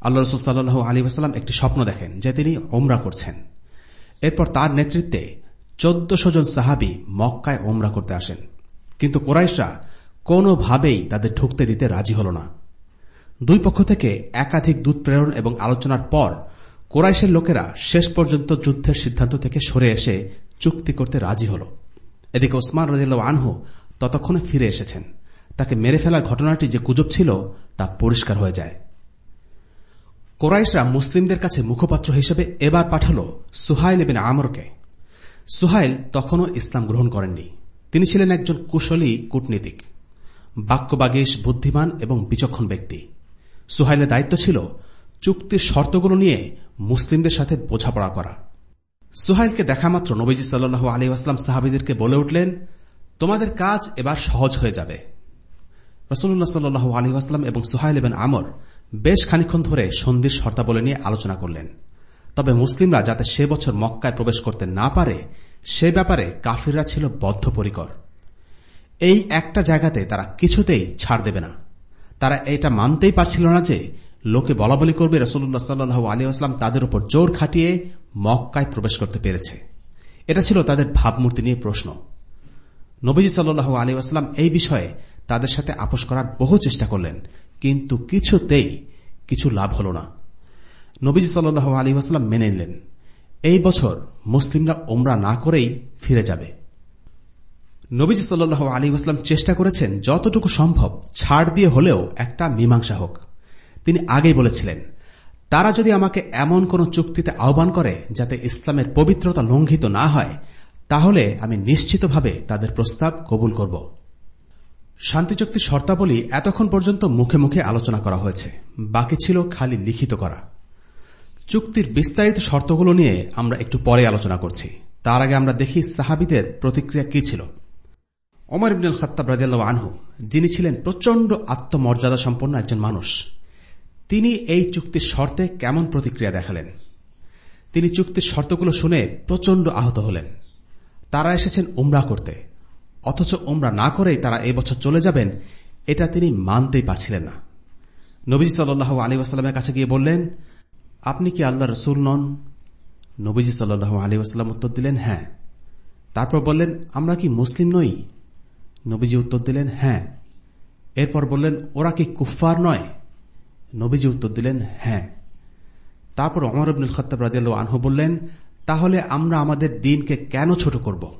আল্লাহ রসুল সাল্লাহ আলী ওসালাম একটি স্বপ্ন দেখেন যে তিনি ওমরা করছেন। এরপর তার নেতৃত্বে চোদ্দশো জন সাহাবি মক্কায় ওমরা করতে আসেন। কিন্তু কোরাইশরা কোনোভাবেই তাদের ঢুকতে দিতে রাজি হল না। দুই পক্ষ থেকে একাধিক দূত প্রেরণ এবং আলোচনার পর কোরাইশের লোকেরা শেষ পর্যন্ত যুদ্ধের সিদ্ধান্ত থেকে সরে এসে চুক্তি করতে রাজি হল। এদিকে ওসমান রাজিল্লা আনহু ততক্ষণে ফিরে এসেছেন। তাকে মেরে ফেলার ঘটনাটি যে গুজব ছিল তা পরিষ্কার হয়ে যায়। কোরাইশরা মুসলিমদের কাছে মুখপাত্র হিসেবে এবার পাঠাল সুহাইল এবিন আমরকে। সুহাইল তখনও ইসলাম গ্রহণ করেননি। তিনি ছিলেন একজন কুশলী কূটনীতিক, বাক্যবাগীশ, বুদ্ধিমান এবং বিচক্ষণ ব্যক্তি। সুহাইলের দায়িত্ব ছিল চুক্তির শর্তগুলো নিয়ে মুসলিমদের সাথে বোঝাপড়া করা। সুহাইলকে দেখামাত্র নবীজি সাল্লু আলী আসলাম সাহাবিদেরকে বলে উঠলেন, তোমাদের কাজ এবার সহজ হয়ে যাবে। রসুল্লাহ সাল্লু আলী আসলাম এবং সুহাইল এবেন আমর বেশ খানিক্ষণ ধরে সন্ধির শর্তাবলী নিয়ে আলোচনা করলেন। তবে মুসলিমরা যাতে সে বছর মক্কায় প্রবেশ করতে না পারে, সে ব্যাপারে কাফিররা ছিল বদ্ধপরিকর। এই একটা জায়গাতে তারা কিছুতেই ছাড় দেবে না। তারা এটা মানতেই পারছিল না যে, লোকে বলা বলি করবে রসুল্লাহ সাল্লু আলী আসলাম তাদের উপর জোর খাটিয়ে মক্কায় প্রবেশ করতে পেরেছে। এটা ছিল তাদের ভাবমূর্তি নিয়ে প্রশ্ন। নবীজি সাল্লু আলী আসলাম এই বিষয়ে তাদের সাথে আপোষ করার বহু চেষ্টা করলেন কিন্তু কিছুতেই কিছু লাভ হল না। নবীজি সাল্লু আলী আসলাম মেনে নিলেন, এই বছর মুসলিমরা ওমরা না করেই ফিরে যাবে। নবীজি সাল্লু আলী আসলাম চেষ্টা করেছেন যতটুকু সম্ভব ছাড় দিয়ে হলেও একটা মীমাংসা হোক। তিনি আগেই বলেছিলেন, তারা যদি আমাকে এমন কোন চুক্তিতে আহ্বান করে যাতে ইসলামের পবিত্রতা লঙ্ঘিত না হয়, তাহলে আমি নিশ্চিতভাবে তাদের প্রস্তাব কবুল করব। শান্তি চুক্তির শর্তাবলী এতক্ষণ পর্যন্ত মুখে মুখে আলোচনা করা হয়েছে। বাকি ছিল খালি লিখিত করা। চুক্তির বিস্তারিত শর্তগুলো নিয়ে আমরা একটু পরে আলোচনা করছি। তার আগে আমরা দেখি সাহাবিদের প্রতিক্রিয়া কি ছিল। ওমর ইবনুল খত্তাব রাজিয়াল আনহু, যিনি ছিলেন প্রচণ্ড আত্মমর্যাদা সম্পন্ন একজন মানুষ, তিনি এই চুক্তির শর্তে কেমন প্রতিক্রিয়া দেখালেন? তিনি চুক্তির শর্তগুলো শুনে প্রচণ্ড আহত হলেন। তারা এসেছেন উমরা করতে। অথচ ওমরা না করেই তারা এবছর চলে যাবেন, এটা তিনি মানতেই পারছিলেন না। নবীজি সাল্লু আলী আসালামের কাছে গিয়ে বললেন, আপনি কি আল্লাহ রসুল নন? নবীজি সাল্লু আলী আসালাম উত্তর দিলেন হ্যাঁ। তারপর বললেন, আমরা কি মুসলিম নই? নবীজি উত্তর দিলেন হ্যাঁ। এরপর বললেন, ওরা কি কুফফার নয়? নবীজি উত্তর দিলেন হ্যাঁ। তারপর অমর আব্দুল খত্তাব রাজিয়াল আনহু বললেন, তাহলে আমরা আমাদের দিনকে কেন ছোট করব?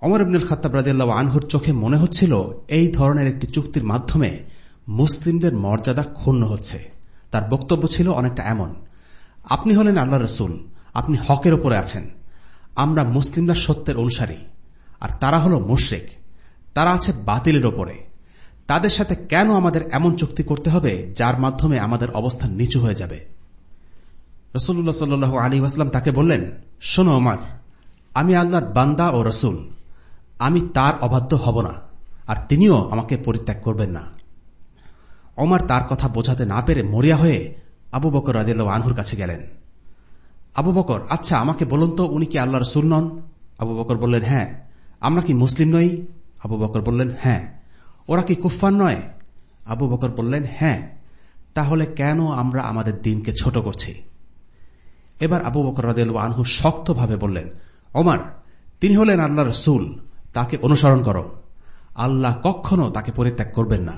অমর আব্দুল খত্তাব রাজিয়াল আনহুর চোখে মনে হচ্ছিল এই ধরনের একটি চুক্তির মাধ্যমে মুসলিমদের মর্যাদা ক্ষুণ্ণ হচ্ছে। তার বক্তব্য ছিল অনেকটা এমন, আপনি হলেন আল্লাহ রসুল, আপনি হকের ওপরে আছেন। আমরা মুসলিমরা সত্যের অনুসারী, আর তারা হল মুশরেক। তারা আছে বাতিলের ওপরে তাদের সাথে কেন আমাদের এমন চুক্তি করতে হবে যার মাধ্যমে আমাদের অবস্থান নিচু হয়ে যাবে? রসুল্লাহ সাল্লু আলী আসলাম তাকে বললেন, শোনো আমার আমি আল্লাহর বান্দা ও রসুল। আমি তার অবাধ্য হব না, আর তিনিও আমাকে পরিত্যাগ করবেন না। অমার তার কথা বোঝাতে না পেরে মরিয়া হয়ে আবু বকর রাজিল্লা আনহুর কাছে গেলেন। আবু বকর আচ্ছা আমাকে বলুন তো উনি কি আল্লাহ রসুল নন? আবু বকর বললেন হ্যাঁ। আমরা কি মুসলিম নই? আবু বকর বললেন হ্যাঁ। ওরা কি কুফফার নয়? আবু বকর বললেন হ্যাঁ। তাহলে কেন আমরা আমাদের দিনকে ছোট করছি? এবার আবু বকর রাদেল আনহু শক্তভাবে বললেন, ওমার, তিনি হলেন আল্লাহ রসুল। তাকে অনুসরণ করো। আল্লাহ কখনো তাকে পরিত্যাগ করবেন না।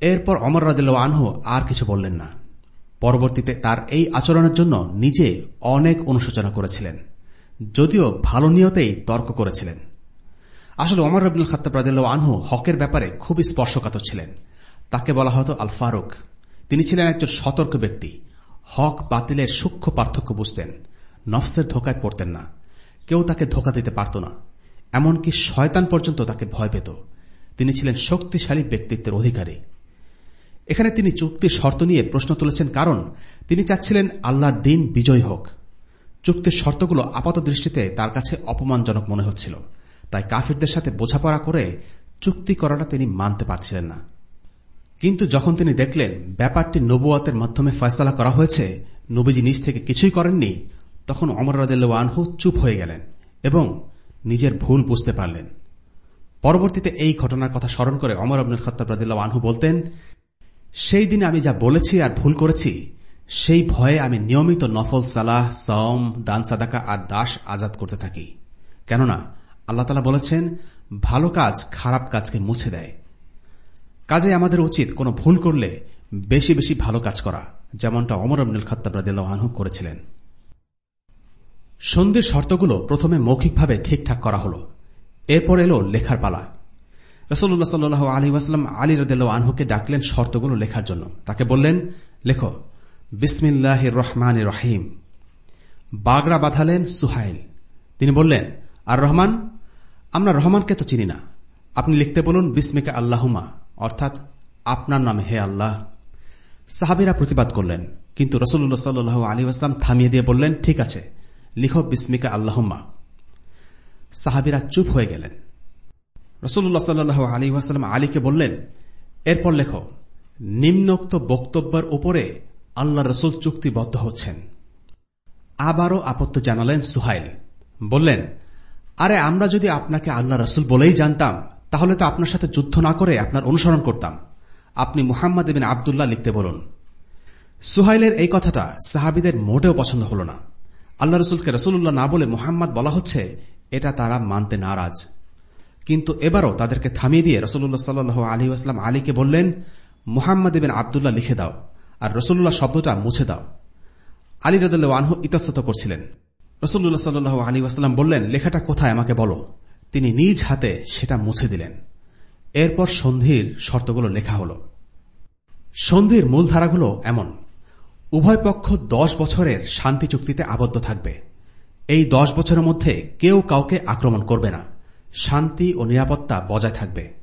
এরপর অমর রাদিল্লা আনহু আর কিছু বললেন না। পরবর্তীতে তার এই আচরণের জন্য নিজে অনেক অনুশোচনা করেছিলেন, যদিও ভালো নিয়তেই তর্ক করেছিলেন। আসলে অমর রবুল খত্তাব রাদিল্লা আনহু হকের ব্যাপারে খুবই স্পর্শকাতর ছিলেন। তাকে বলা হতো আল ফারুক তিনি ছিলেন একজন সতর্ক ব্যক্তি। হক বাতিলের সূক্ষ্ম পার্থক্য বুঝতেন। নফসের ধোকায় পড়তেন না। কেউ তাকে ধোকা দিতে পারত না। এমনকি শয়তান পর্যন্ত তাকে ভয় পেত। তিনি ছিলেন শক্তিশালী ব্যক্তিত্বের অধিকারী। এখানে তিনি চুক্তির শর্ত নিয়ে প্রশ্ন তুলেছেন, কারণ তিনি চাচ্ছিলেন আল্লাহর দিন বিজয় হোক। চুক্তির শর্তগুলো আপাত দৃষ্টিতে তার কাছে অপমানজনক মনে হচ্ছিল। তাই কাফিরদের সাথে বোঝাপড়া করে চুক্তি করাটা তিনি মানতে পারছিলেন না। কিন্তু যখন তিনি দেখলেন ব্যাপারটি নবুয়াতের মাধ্যমে ফয়সলা করা হয়েছে, নবীজি নিজ থেকে কিছুই করেননি, তখন অমর রাদিল্লা আনহু চুপ হয়ে গেলেন এবং নিজের ভুল বুঝতে পারলেন। পরবর্তীতে এই ঘটনার কথা স্মরণ করে অমর আব্দুল খত্তাব রাদিল্লা আনহু বলতেন, সেই দিনে আমি যা বলেছি আর ভুল করেছি, সেই ভয়ে আমি নিয়মিত নফল, সালাহ সম দান, সাদাকা আর দাস আজাদ করতে থাকি। কেননা, আল্লাহ তালা বলেছেন, ভালো কাজ খারাপ কাজকে মুছে দেয়। কাজে আমাদের উচিত কোনো ভুল করলে বেশি বেশি ভালো কাজ করা, যেমনটা অমর আব্দুল খত্তাব রাদিল্লাহ করেছিলেন। সন্ধির শর্তগুলো প্রথমে মৌখিকভাবে ঠিকঠাক করা হল। এরপর এলো লেখার পালা। রসল্লাহ সাল্লু আলী ওয়াসালাম আলী রদেল আনহুকে ডাকলেন শর্তগুলো লেখার জন্য। তাকে বললেন, লেখো বিসমিল্লাহ রহমান রহিম। বাগড়া বাঁধালেন সুহাইল। তিনি বললেন, আর রহমান, আমরা রহমানকে তো চিনি না। আপনি লিখতে বলুন, বিস্মিকা আল্লাহমা, অর্থাৎ আপনার নামে হে আল্লাহ। সাহাবিরা প্রতিবাদ করলেন, কিন্তু রসুল্লাহ সাল্লু আলী আসলাম থামিয়ে দিয়ে বললেন, ঠিক আছে লিখক বিস্মিকা, আল্লাহম্মা। সাহাবিরা চুপ হয়ে গেলেন। রসুল্লাহ সাল্লু আলী ওয়াসালাম আলীকে বললেন, এরপর লেখ, নিম্নোক্ত বক্তব্যের উপরে আল্লাহ রসুল চুক্তিবদ্ধ হচ্ছেন। আবারও আপত্তি জানালেন সুহাইল। বললেন, আরে আমরা যদি আপনাকে আল্লাহ রসুল বলেই জানতাম, তাহলে তো আপনার সাথে যুদ্ধ না করে আপনার অনুসরণ করতাম। আপনি মুহাম্মদ বিন আবদুল্লাহ লিখতে বলুন। সুহাইলের এই কথাটা সাহাবিদের মোটেও পছন্দ হল না। আল্লাহ রসুলকে রসুল্লাহ না বলে মোহাম্মদ বলা হচ্ছে, এটা তারা মানতে নারাজ। কিন্তু এবারও তাদেরকে থামিয়ে দিয়ে রসুল্লাহ সাল্লু আলী আসলাম আলীকে বললেন, মুহাম্মদ বিন আবদুল্লাহ লিখে দাও, আর রসুল্লাহ শব্দটা মুছে দাও। আলী রদুল্লাহ আনহু ইতস্তত করছিলেন। রসুল্লাহ সাল্লু আলী আসলাম বললেন, লেখাটা কোথায় আমাকে বলো? তিনি নিজ হাতে সেটা মুছে দিলেন। এরপর সন্ধির শর্তগুলো লেখা হল। সন্ধির মূলধারাগুলো এমন উভয় পক্ষ দশ বছরের শান্তি চুক্তিতে আবদ্ধ থাকবে। এই দশ বছরের মধ্যে কেউ কাউকে আক্রমণ করবে না। শান্তি ও নিরাপত্তা বজায় থাকবে।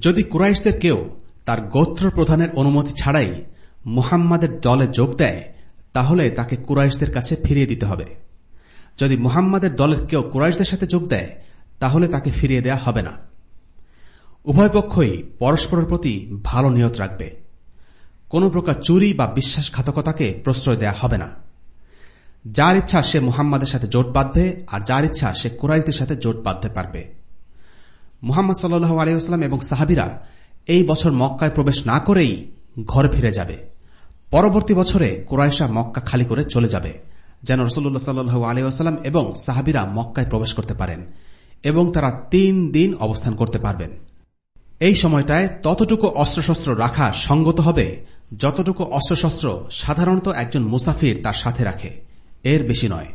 যদি কুরাইশদের কেউ তার গোত্র প্রধানের অনুমতি ছাড়াই মুহাম্মাদের দলে যোগ দেয়, তাহলে তাকে কুরাইশদের কাছে ফিরিয়ে দিতে হবে। যদি মুহাম্মাদের দলের কেউ কুরাইশদের সাথে যোগ দেয়, তাহলে তাকে ফিরিয়ে দেয়া হবে না। উভয় পক্ষই পরস্পরের প্রতি ভালো নিয়ত রাখবে। কোন প্রকার চুরি বা বিশ্বাসঘাতকতাকে প্রশ্রয় দেয়া হবে না। যার ইচ্ছা সে মুহাম্মাদের সাথে জোট বাঁধবে, আর যার ইচ্ছা সে কুরাইশদের সাথে জোট বাঁধতে পারবে। মুহাম্মদ সাল্লু আলিউসলাম এবং সাহাবিরা এই বছর মক্কায় প্রবেশ না করেই ঘর ফিরে যাবে। পরবর্তী বছরে কুরাইশা মক্কা খালি করে চলে যাবে, যেন রসুল্লাহ সাল্লু আলিউসালাম এবং সাহাবিরা মক্কায় প্রবেশ করতে পারেন এবং তারা তিন দিন অবস্থান করতে পারবেন। এই সময়টায় ততটুকু অস্ত্রশস্ত্র রাখা সঙ্গত হবে যতটুকু অস্ত্রশস্ত্র সাধারণত একজন মুসাফির তার সাথে রাখে, এর বেশি নয়।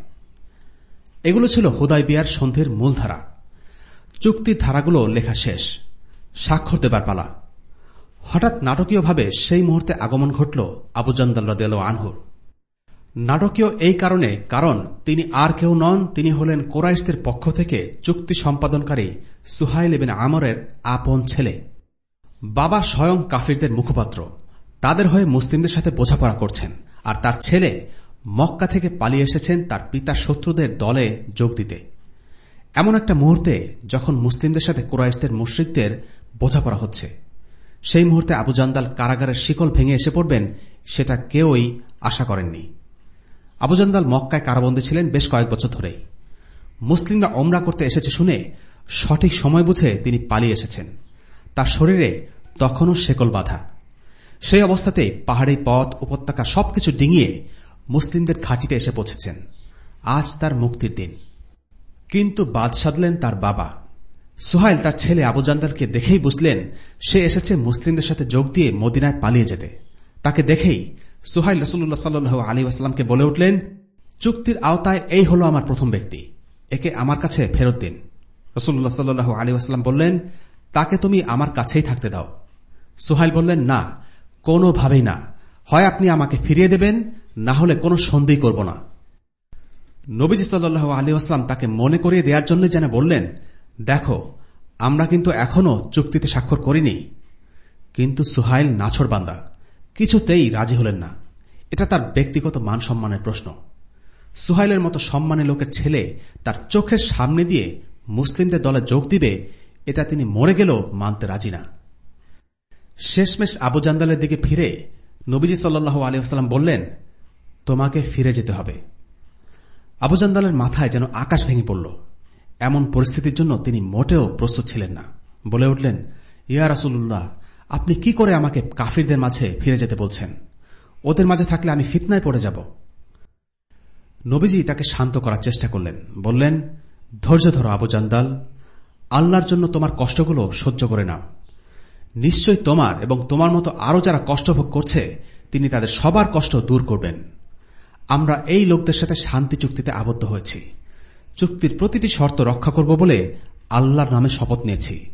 এগুলো ছিল হুদাই বিয়ার সন্ধির মূলধারা। চুক্তির ধারাগুলো লেখা শেষ। স্বাক্ষর দেবার পালা। হঠাৎ নাটকীয়ভাবে সেই মুহূর্তে আগমন ঘটল আবু আবুজান্দাল রদেল আনহুর নাটকীয় এই কারণে কারণ, তিনি আর কেউ নন, তিনি হলেন কোরাইশদের পক্ষ থেকে চুক্তি সম্পাদনকারী সুহাইল এবেন আমরের আপন ছেলে। বাবা স্বয়ং কাফিরদের মুখপাত্র। তাদের হয়ে মুসলিমদের সাথে বোঝাপড়া করছেন। আর তার ছেলে মক্কা থেকে পালিয়ে এসেছেন তার পিতার শত্রুদের দলে যোগ দিতে। এমন একটা মুহূর্তে যখন মুসলিমদের সাথে কুরাইশদের মুশ্রিকদের বোঝাপড়া হচ্ছে। সেই মুহূর্তে আবু জান্দাল কারাগারের শিকল ভেঙে এসে পড়বেন, সেটা কেউই আশা করেননি। আবু জান্দাল মক্কায় কারাবন্দী ছিলেন বেশ কয়েক বছর ধরেই। মুসলিমরা অমরা করতে এসেছে শুনে সঠিক সময় বুঝে তিনি পালিয়ে এসেছেন। তার শরীরে তখনও শেকল বাধা। সেই অবস্থাতেই পাহাড়ি পথ, উপত্যকা সবকিছু ডিঙিয়ে মুসলিমদের ঘাটিতে এসে পৌঁছেছেন। আজ তার মুক্তির দিন। কিন্তু বাদ সাধলেন তার বাবা। সোহাইল তার ছেলে আবু আবুজান্দালকে দেখেই বুঝলেন সে এসেছে মুসলিমদের সাথে যোগ দিয়ে মদিনায় পালিয়ে যেতে। তাকে দেখেই সোহাইল রসুল্লাহ সাল্লু আলী আসলামকে বলে উঠলেন, চুক্তির আওতায় এই হল আমার প্রথম ব্যক্তি। একে আমার কাছে ফেরত দিন। রসুল্লাহ সাল্লু আলী আসলাম বললেন, তাকে তুমি আমার কাছেই থাকতে দাও। সোহাইল বললেন, না কোনোভাবেই না। হয় আপনি আমাকে ফিরিয়ে দেবেন, না হলে কোনো সন্দেহ করব না। নবীজি সাল্লু আলী আসলাম তাকে মনে করিয়ে দেওয়ার জন্য যেন বললেন, দেখো, আমরা কিন্তু এখনও চুক্তিতে স্বাক্ষর করিনি। কিন্তু সুহাইল নাছর বান্দা, কিছুতেই রাজি হলেন না। এটা তার ব্যক্তিগত মান সম্মানের প্রশ্ন। সুহাইলের মতো সম্মানী লোকের ছেলে তার চোখের সামনে দিয়ে মুসলিমদের দলে যোগ দিবে, এটা তিনি মরে গেলেও মানতে রাজি না। শেষমেশ আবু জান্দালের দিকে ফিরে নবীজি সাল্লু আলিয়াস্লাম বললেন, তোমাকে ফিরে যেতে হবে। আবু জান্দালের মাথায় যেন আকাশ ভেঙে পড়ল। এমন পরিস্থিতির জন্য তিনি মোটেও প্রস্তুত ছিলেন না। বলে উঠলেন, ইয়া রাসুল্লাহ আপনি কি করে আমাকে কাফিরদের মাঝে ফিরে যেতে বলছেন? ওদের মাঝে থাকলে আমি ফিতনায় পড়ে যাব। নবীজি তাকে শান্ত করার চেষ্টা করলেন, বললেন, ধৈর্য ধরো আবু জান্দাল। আল্লাহর জন্য তোমার কষ্টগুলো সহ্য করে নাও। নিশ্চয় তোমার এবং তোমার মতো আরও যারা কষ্টভোগ করছে, তিনি তাদের সবার কষ্ট দূর করবেন। আমরা এই লোকদের সাথে শান্তি চুক্তিতে আবদ্ধ হয়েছি। চুক্তির প্রতিটি শর্ত রক্ষা করব বলে আল্লাহর নামে শপথ নিয়েছি।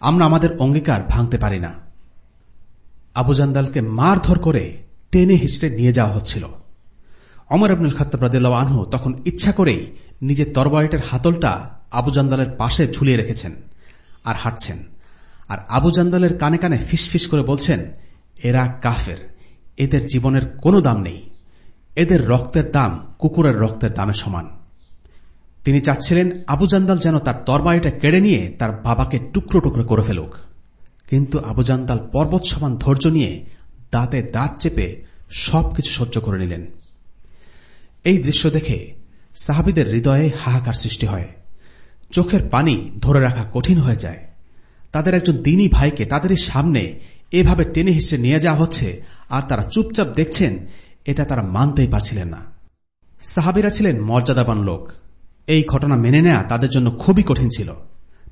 আমরা আমাদের অঙ্গীকার ভাঙতে পারি না। আবু জান্দালকে মারধর করে টেনে হিচড়ে নিয়ে যাওয়া হচ্ছিল। অমর আবনুল খাত্তাব আনহু তখন ইচ্ছা করেই নিজের তরবারিটের হাতলটা আবু জান্দালের পাশে ঝুলিয়ে রেখেছেন আর হাঁটছেন। আর আবু জান্দালের কানে কানে ফিসফিস করে বলছেন, এরা কাফের। এদের জীবনের কোনো দাম নেই। এদের রক্তের দাম কুকুরের রক্তের দামে সমান। তিনি চাচ্ছিলেন আবু জান্দাল যেন তার তরবারিটা কেড়ে নিয়ে তার বাবাকে টুকরো টুকরো করে ফেলুক। কিন্তু আবু জান্দাল পর্বত সমান ধৈর্য নিয়ে দাঁতে দাঁত চেপে সবকিছু সহ্য করে নিলেন। এই দৃশ্য দেখে সাহাবিদের হৃদয়ে হাহাকার সৃষ্টি হয়। চোখের পানি ধরে রাখা কঠিন হয়ে যায়। তাদের একজন দিনী ভাইকে তাদের সামনে এভাবে টেনে হিসেবে নিয়ে যাওয়া হচ্ছে, আর তারা চুপচাপ দেখছেন, এটা তারা মানতেই পারছিলেন না। সাহাবিরা ছিলেন মর্যাদাবান লোক। এই ঘটনা মেনে নেয়া তাদের জন্য খুবই কঠিন ছিল।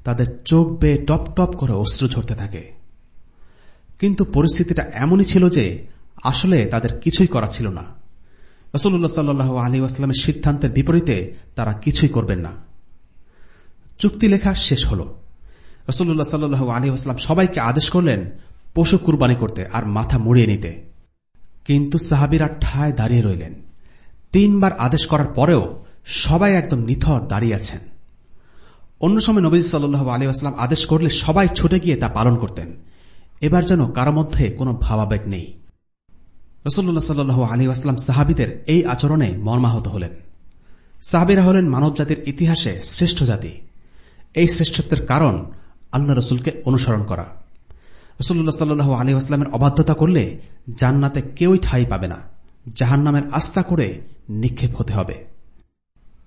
তাদের চোখ বেয়ে টপ টপ করে অস্ত্র ঝরতে থাকে। কিন্তু পরিস্থিতিটা এমনই ছিল যে আসলে তাদের কিছুই করা ছিল না। রসুল্লাহ সাল্লু আলী আসলামের সিদ্ধান্তের বিপরীতে তারা কিছুই করবেন না। চুক্তি লেখা শেষ হল। রসুল্লাহ সাল্লু আলী আসলাম সবাইকে আদেশ করলেন, পশু কুরবানি করতে আর মাথা মুড়িয়ে নিতে। কিন্তু সাহাবিরা ঠায় দাঁড়িয়ে রইলেন। তিনবার আদেশ করার পরেও সবাই একদম নিথর দাঁড়িয়ে আছেন। অন্য সময় নবী সাল্লু আলী আসলাম আদেশ করলে সবাই ছুটে গিয়ে তা পালন করতেন। এবার যেন কারও মধ্যে কোনো ভাবাবেগ নেই। রসুল্লাহ সাল্লু আলী আসলাম সাহাবিদের এই আচরণে মর্মাহত হলেন। সাহাবিরা হলেন মানব ইতিহাসে শ্রেষ্ঠ জাতি। এই শ্রেষ্ঠত্বের কারণ আল্লাহ রসুলকে অনুসরণ করা। রসুল্লাহ সাল্লু আলী আসলামের অবাধ্যতা করলে জান্নাতে কেউই ঠাই পাবে না। জাহান নামের আস্থা করে নিক্ষেপ হতে হবে।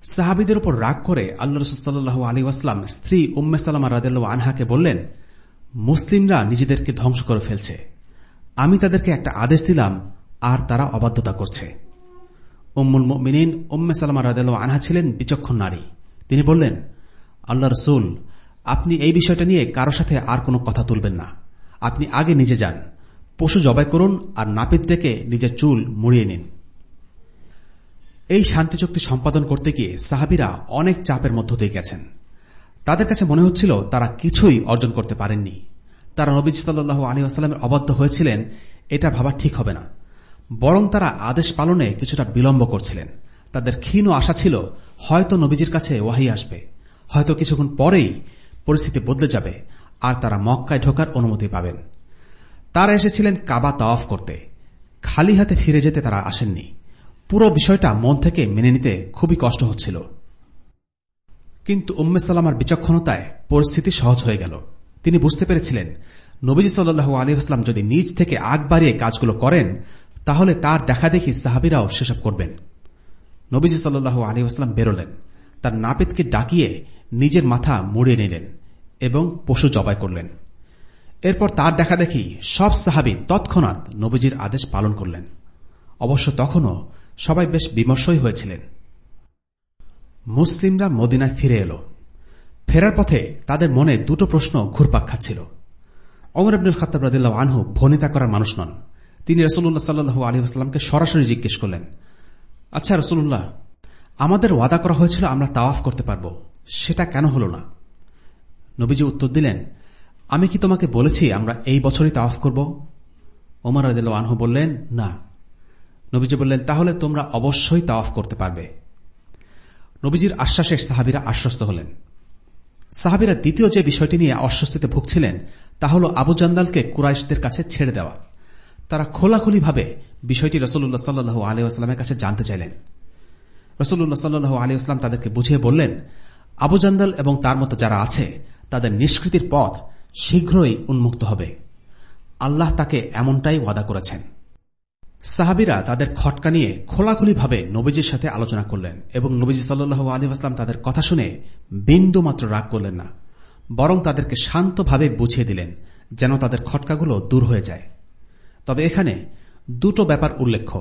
সাহাবিদের উপর রাগ করে আল্লাহ রসুল সাল্লু আলী আসলাম স্ত্রী উম্মে সালামা রাদেল আনহাকে বললেন, মুসলিমরা নিজেদেরকে ধ্বংস করে ফেলছে। আমি তাদেরকে একটা আদেশ দিলাম, আর তারা অবাধ্যতা করছে। উম্মুল মিনীন উম্মে সালামা রাদেল আনহা ছিলেন বিচক্ষণ নারী। তিনি বললেন, আল্লাহ রসুল আপনি এই বিষয়টা নিয়ে কারও সাথে আর কোনো কথা তুলবেন না। আপনি আগে নিজে যান, পশু জবাই করুন আর নাপিত ডেকে নিজের চুল মুড়িয়ে নিন। এই শান্তি চুক্তি সম্পাদন করতে গিয়ে সাহাবিরা অনেক চাপের মধ্য দিয়ে গেছেন। তাদের কাছে মনে হচ্ছিল তারা কিছুই অর্জন করতে পারেননি। তারা নবীজ সাল্লু আলী আসালামের অবাধ্য হয়েছিলেন, এটা ভাবা ঠিক হবে না। বরং তারা আদেশ পালনে কিছুটা বিলম্ব করছিলেন। তাদের ক্ষীণ আশা ছিল, হয়তো নবীজির কাছে ওয়াহি আসবে। হয়তো কিছুক্ষণ পরেই পরিস্থিতি বদলে যাবে আর তারা মক্কায় ঢোকার অনুমতি পাবেন। তারা এসেছিলেন কাবা তাওয়াফ করতে। খালি হাতে ফিরে যেতে তারা আসেননি। পুরো বিষয়টা মন থেকে মেনে নিতে খুবই কষ্ট হচ্ছিল। কিন্তু উম্মে সালামার বিচক্ষণতায় পরিস্থিতি সহজ হয়ে গেল। তিনি বুঝতে পেরেছিলেন, নবীজি সাল্লু আলিহাস্লাম যদি নিজ থেকে আগ বাড়িয়ে কাজগুলো করেন, তাহলে তার দেখা দেখি সাহাবিরাও সেসব করবেন। নবীজি সাল্লু আলিহাস্লাম বেরোলেন। তার নাপিতকে ডাকিয়ে নিজের মাথা মুড়িয়ে নিলেন এবং পশু জবাই করলেন। এরপর তার দেখা দেখি সব সাহাবি তৎক্ষণাৎ নবীজির আদেশ পালন করলেন। অবশ্য তখনও সবাই বেশ বিমর্ষই হয়েছিলেন। মুসলিমরা মদিনায় ফিরে এল। ফেরার পথে তাদের মনে দুটো প্রশ্ন ঘুরপাক খাচ্ছিল। অমর আব্দুল খাতাব রাদিল্লাহ আনহু ভনিতা করার মানুষ নন। তিনি রসুল্লাহ সাল্লু আলী আসলামকে সরাসরি জিজ্ঞেস করলেন আচ্ছা রসুল্লাহ আমাদের ওয়াদা করা হয়েছিল আমরা তাওয়াফ করতে পারব। সেটা কেন হল না? নবীজি উত্তর দিলেন, আমি কি তোমাকে বলেছি আমরা এই বছরই তাওয়াফ করব? ওমর রাদিল আনহু বললেন, না। নবীজি বললেন, তাহলে তোমরা অবশ্যই তাওয়াফ করতে পারবে। নবীজির আশ্বাসে সাহাবিরা আশ্বস্ত হলেন। সাহাবিরা দ্বিতীয় যে বিষয়টি নিয়ে অস্বস্তিতে ভুগছিলেন, তা হল আবু জান্দালকে কুরাইশদের কাছে ছেড়ে দেওয়া। তারা খোলাখুলিভাবে বিষয়টি রসুল্লাহ সাল্লু আলিউসলামের কাছে জানতে চাইলেন। রসুল্লাহ সাল্লু আলিউসলাম তাদেরকে বুঝিয়ে বললেন, আবু জান্দাল এবং তার মতো যারা আছে, তাদের নিষ্কৃতির পথ শীঘ্রই উন্মুক্ত হবে। আল্লাহ তাকে এমনটাই ওয়াদা করেছেন। সাহাবিরা তাদের খটকা নিয়ে খোলাখুলিভাবে নবীজির সাথে আলোচনা করলেন এবং নবীজি সাল্লু আলী আসলাম তাদের কথা শুনে বিন্দু মাত্র রাগ করলেন না, বরং তাদেরকে শান্তভাবে বুঝিয়ে দিলেন যেন তাদের খটকাগুলো দূর হয়ে যায়। তবে এখানে দুটো ব্যাপার উল্লেখ্য।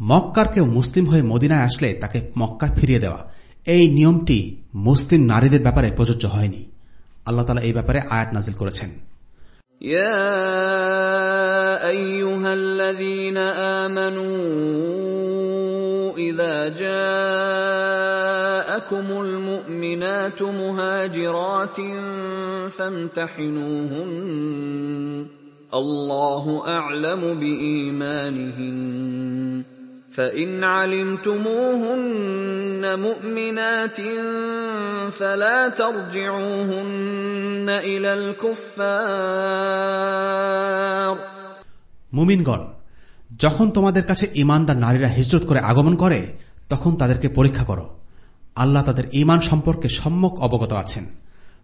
মক্কার কেউ মুসলিম হয়ে মদিনায় আসলে তাকে মক্কায় ফিরিয়ে দেওয়া এই নিয়মটি মুসলিম নারীদের ব্যাপারে প্রযোজ্য হয়নি আল্লাহ তালা এই ব্যাপারে আয়াত নাজিল করেছেন يا ايها الذين امنوا اذا جاءكم المؤمنات مهاجرات فامتحنوهن الله اعلم بايمانهن فان علمتموهن مؤمنات فلا ترجعوهن الى الكفار মুমিনগণ যখন তোমাদের কাছে ইমানদার নারীরা হিজরত করে আগমন করে তখন তাদেরকে পরীক্ষা করো আল্লাহ তাদের ইমান সম্পর্কে সম্যক অবগত আছেন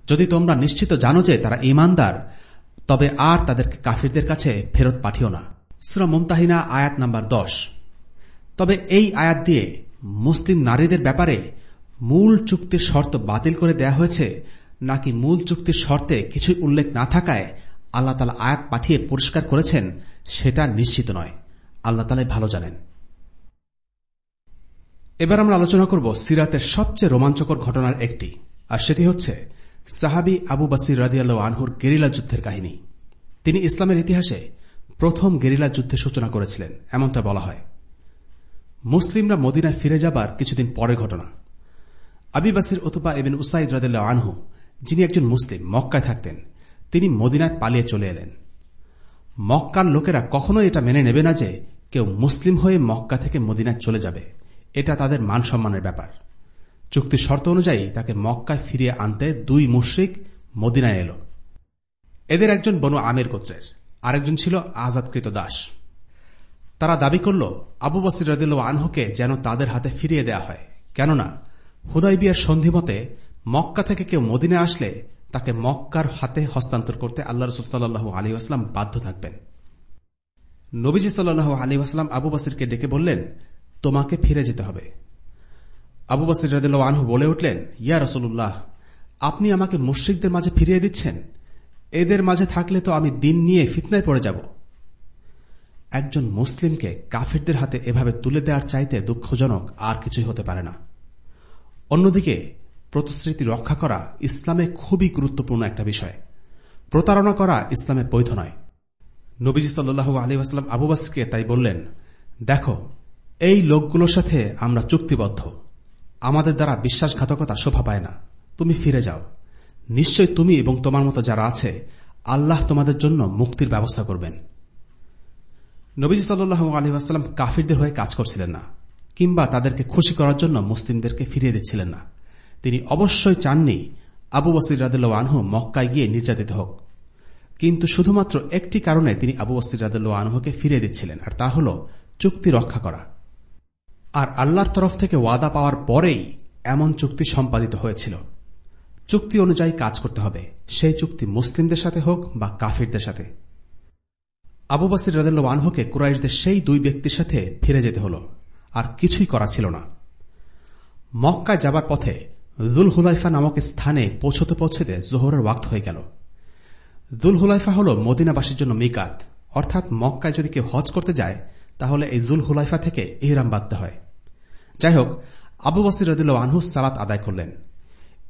যদি তোমরা নিশ্চিত জানো যে তারা ইমানদার তবে আর তাদেরকে কাফিরদের কাছে ফেরত পাঠিও না সুরা মুমতাহিনা আয়াত নাম্বার দশ তবে এই আয়াত দিয়ে মুসলিম নারীদের ব্যাপারে মূল চুক্তির শর্ত বাতিল করে দেয়া হয়েছে, নাকি মূল চুক্তির শর্তে কিছুই উল্লেখ না থাকায় আল্লাহ তালা আয়াত পাঠিয়ে পরিষ্কার করেছেন সেটা নিশ্চিত নয়। আল্লাহ তালাই ভালো জানেন। এবার আমরা আলোচনা করব সিরাতের সবচেয়ে রোমাঞ্চকর ঘটনার একটি, আর সেটি হচ্ছে সাহাবি আবু বাসির রাদিয়াল আনহুর গেরিলা যুদ্ধের কাহিনী। তিনি ইসলামের ইতিহাসে প্রথম গেরিলা যুদ্ধের সূচনা করেছিলেন, এমনটা বলা হয়। মুসলিমরা মদিনায় ফিরে যাবার কিছুদিন পরে ঘটনা। আবিবাসির ওতবা এবেন উসাইদ রাদিল্লা আনহু, যিনি একজন মুসলিম, মক্কায় থাকতেন, তিনি মদিনায় পালিয়ে চলে এলেন। মক্কার লোকেরা কখনো এটা মেনে নেবে না যে কেউ মুসলিম হয়ে মক্কা থেকে মদিনায় চলে যাবে। এটা তাদের মান সম্মানের ব্যাপার। চুক্তির শর্ত অনুযায়ী তাকে মক্কায় ফিরিয়ে আনতে দুই মুশ্রিক মদিনায় এল। এদের একজন বনু আমের গোত্রের, আরেকজন ছিল আজাদকৃত দাস। তারা দাবি করল, আবু বসির রদিল আনহুকে যেন তাদের হাতে ফিরিয়ে দেয়া হয়। কেননা, হুদাইবিয়ার সন্ধিমতে মক্কা থেকে কেউ মদিনে আসলে তাকে মক্কার হাতে হস্তান্তর করতে আল্লাহ রসুল সাল্লু আলী আসলাম বাধ্য থাকবেন। নবীজি সাল্লু আলী আসলাম আবু বসিরকে ডেকে বললেন, তোমাকে ফিরে যেতে হবে। আবু বসির রদিল আনহু বলে উঠলেন, ইয়া রসুল্লাহ আপনি আমাকে মুশ্রিকদের মাঝে ফিরিয়ে দিচ্ছেন? এদের মাঝে থাকলে তো আমি দিন নিয়ে ফিতনায় পড়ে যাব। একজন মুসলিমকে কাফিরদের হাতে এভাবে তুলে দেওয়ার চাইতে দুঃখজনক আর কিছুই হতে পারে না। অন্যদিকে, প্রতিশ্রুতি রক্ষা করা ইসলামে খুবই গুরুত্বপূর্ণ একটা বিষয়। প্রতারণা করা ইসলামে বৈধ নয়। নবীজি সাল্লু আলী আসলাম আবু বাসকে তাই বললেন, দেখো, এই লোকগুলোর সাথে আমরা চুক্তিবদ্ধ। আমাদের দ্বারা বিশ্বাসঘাতকতা শোভা পায় না। তুমি ফিরে যাও। নিশ্চয় তুমি এবং তোমার মতো যারা আছে, আল্লাহ তোমাদের জন্য মুক্তির ব্যবস্থা করবেন। নবীজি সাল্লু আলহিহাস্লাম কাফিরদের হয়ে কাজ করছিলেন না, কিংবা তাদেরকে খুশি করার জন্য মুসলিমদেরকে ফিরিয়ে দিচ্ছিলেন না। তিনি অবশ্যই চাননি আবু বসির রাদেল আনহু মক্কায় গিয়ে নির্যাতিত হোক। কিন্তু শুধুমাত্র একটি কারণে তিনি আবু বসির রাদেল আনহুকে ফিরিয়ে দিচ্ছিলেন, আর তা হল চুক্তি রক্ষা করা। আর আল্লাহর তরফ থেকে ওয়াদা পাওয়ার পরেই এমন চুক্তি সম্পাদিত হয়েছিল। চুক্তি অনুযায়ী কাজ করতে হবে। সেই চুক্তি মুসলিমদের সাথে হোক বা কাফিরদের সাথে। আবু বাসির রাদেল আনহুকে কুরাইশদের সেই দুই ব্যক্তির সাথে ফিরে যেতে হল, আর কিছুই করা ছিল না। মক্কায় যাবার পথে জুল হুলাইফা নামক স্থানে পৌঁছতে পৌঁছতে জোহরের ওয়াক্ত হয়ে গেল। জুল হুলাইফা হল মদিনাবাসীর জন্য মিকাত। অর্থাৎ মক্কায় যদি কেউ হজ করতে যায়, তাহলে এই জুল হুলাইফা থেকে ইহরাম বাঁধতে হয়। যাই হোক, আবু বাসির রদিল আনহু সালাত আদায় করলেন।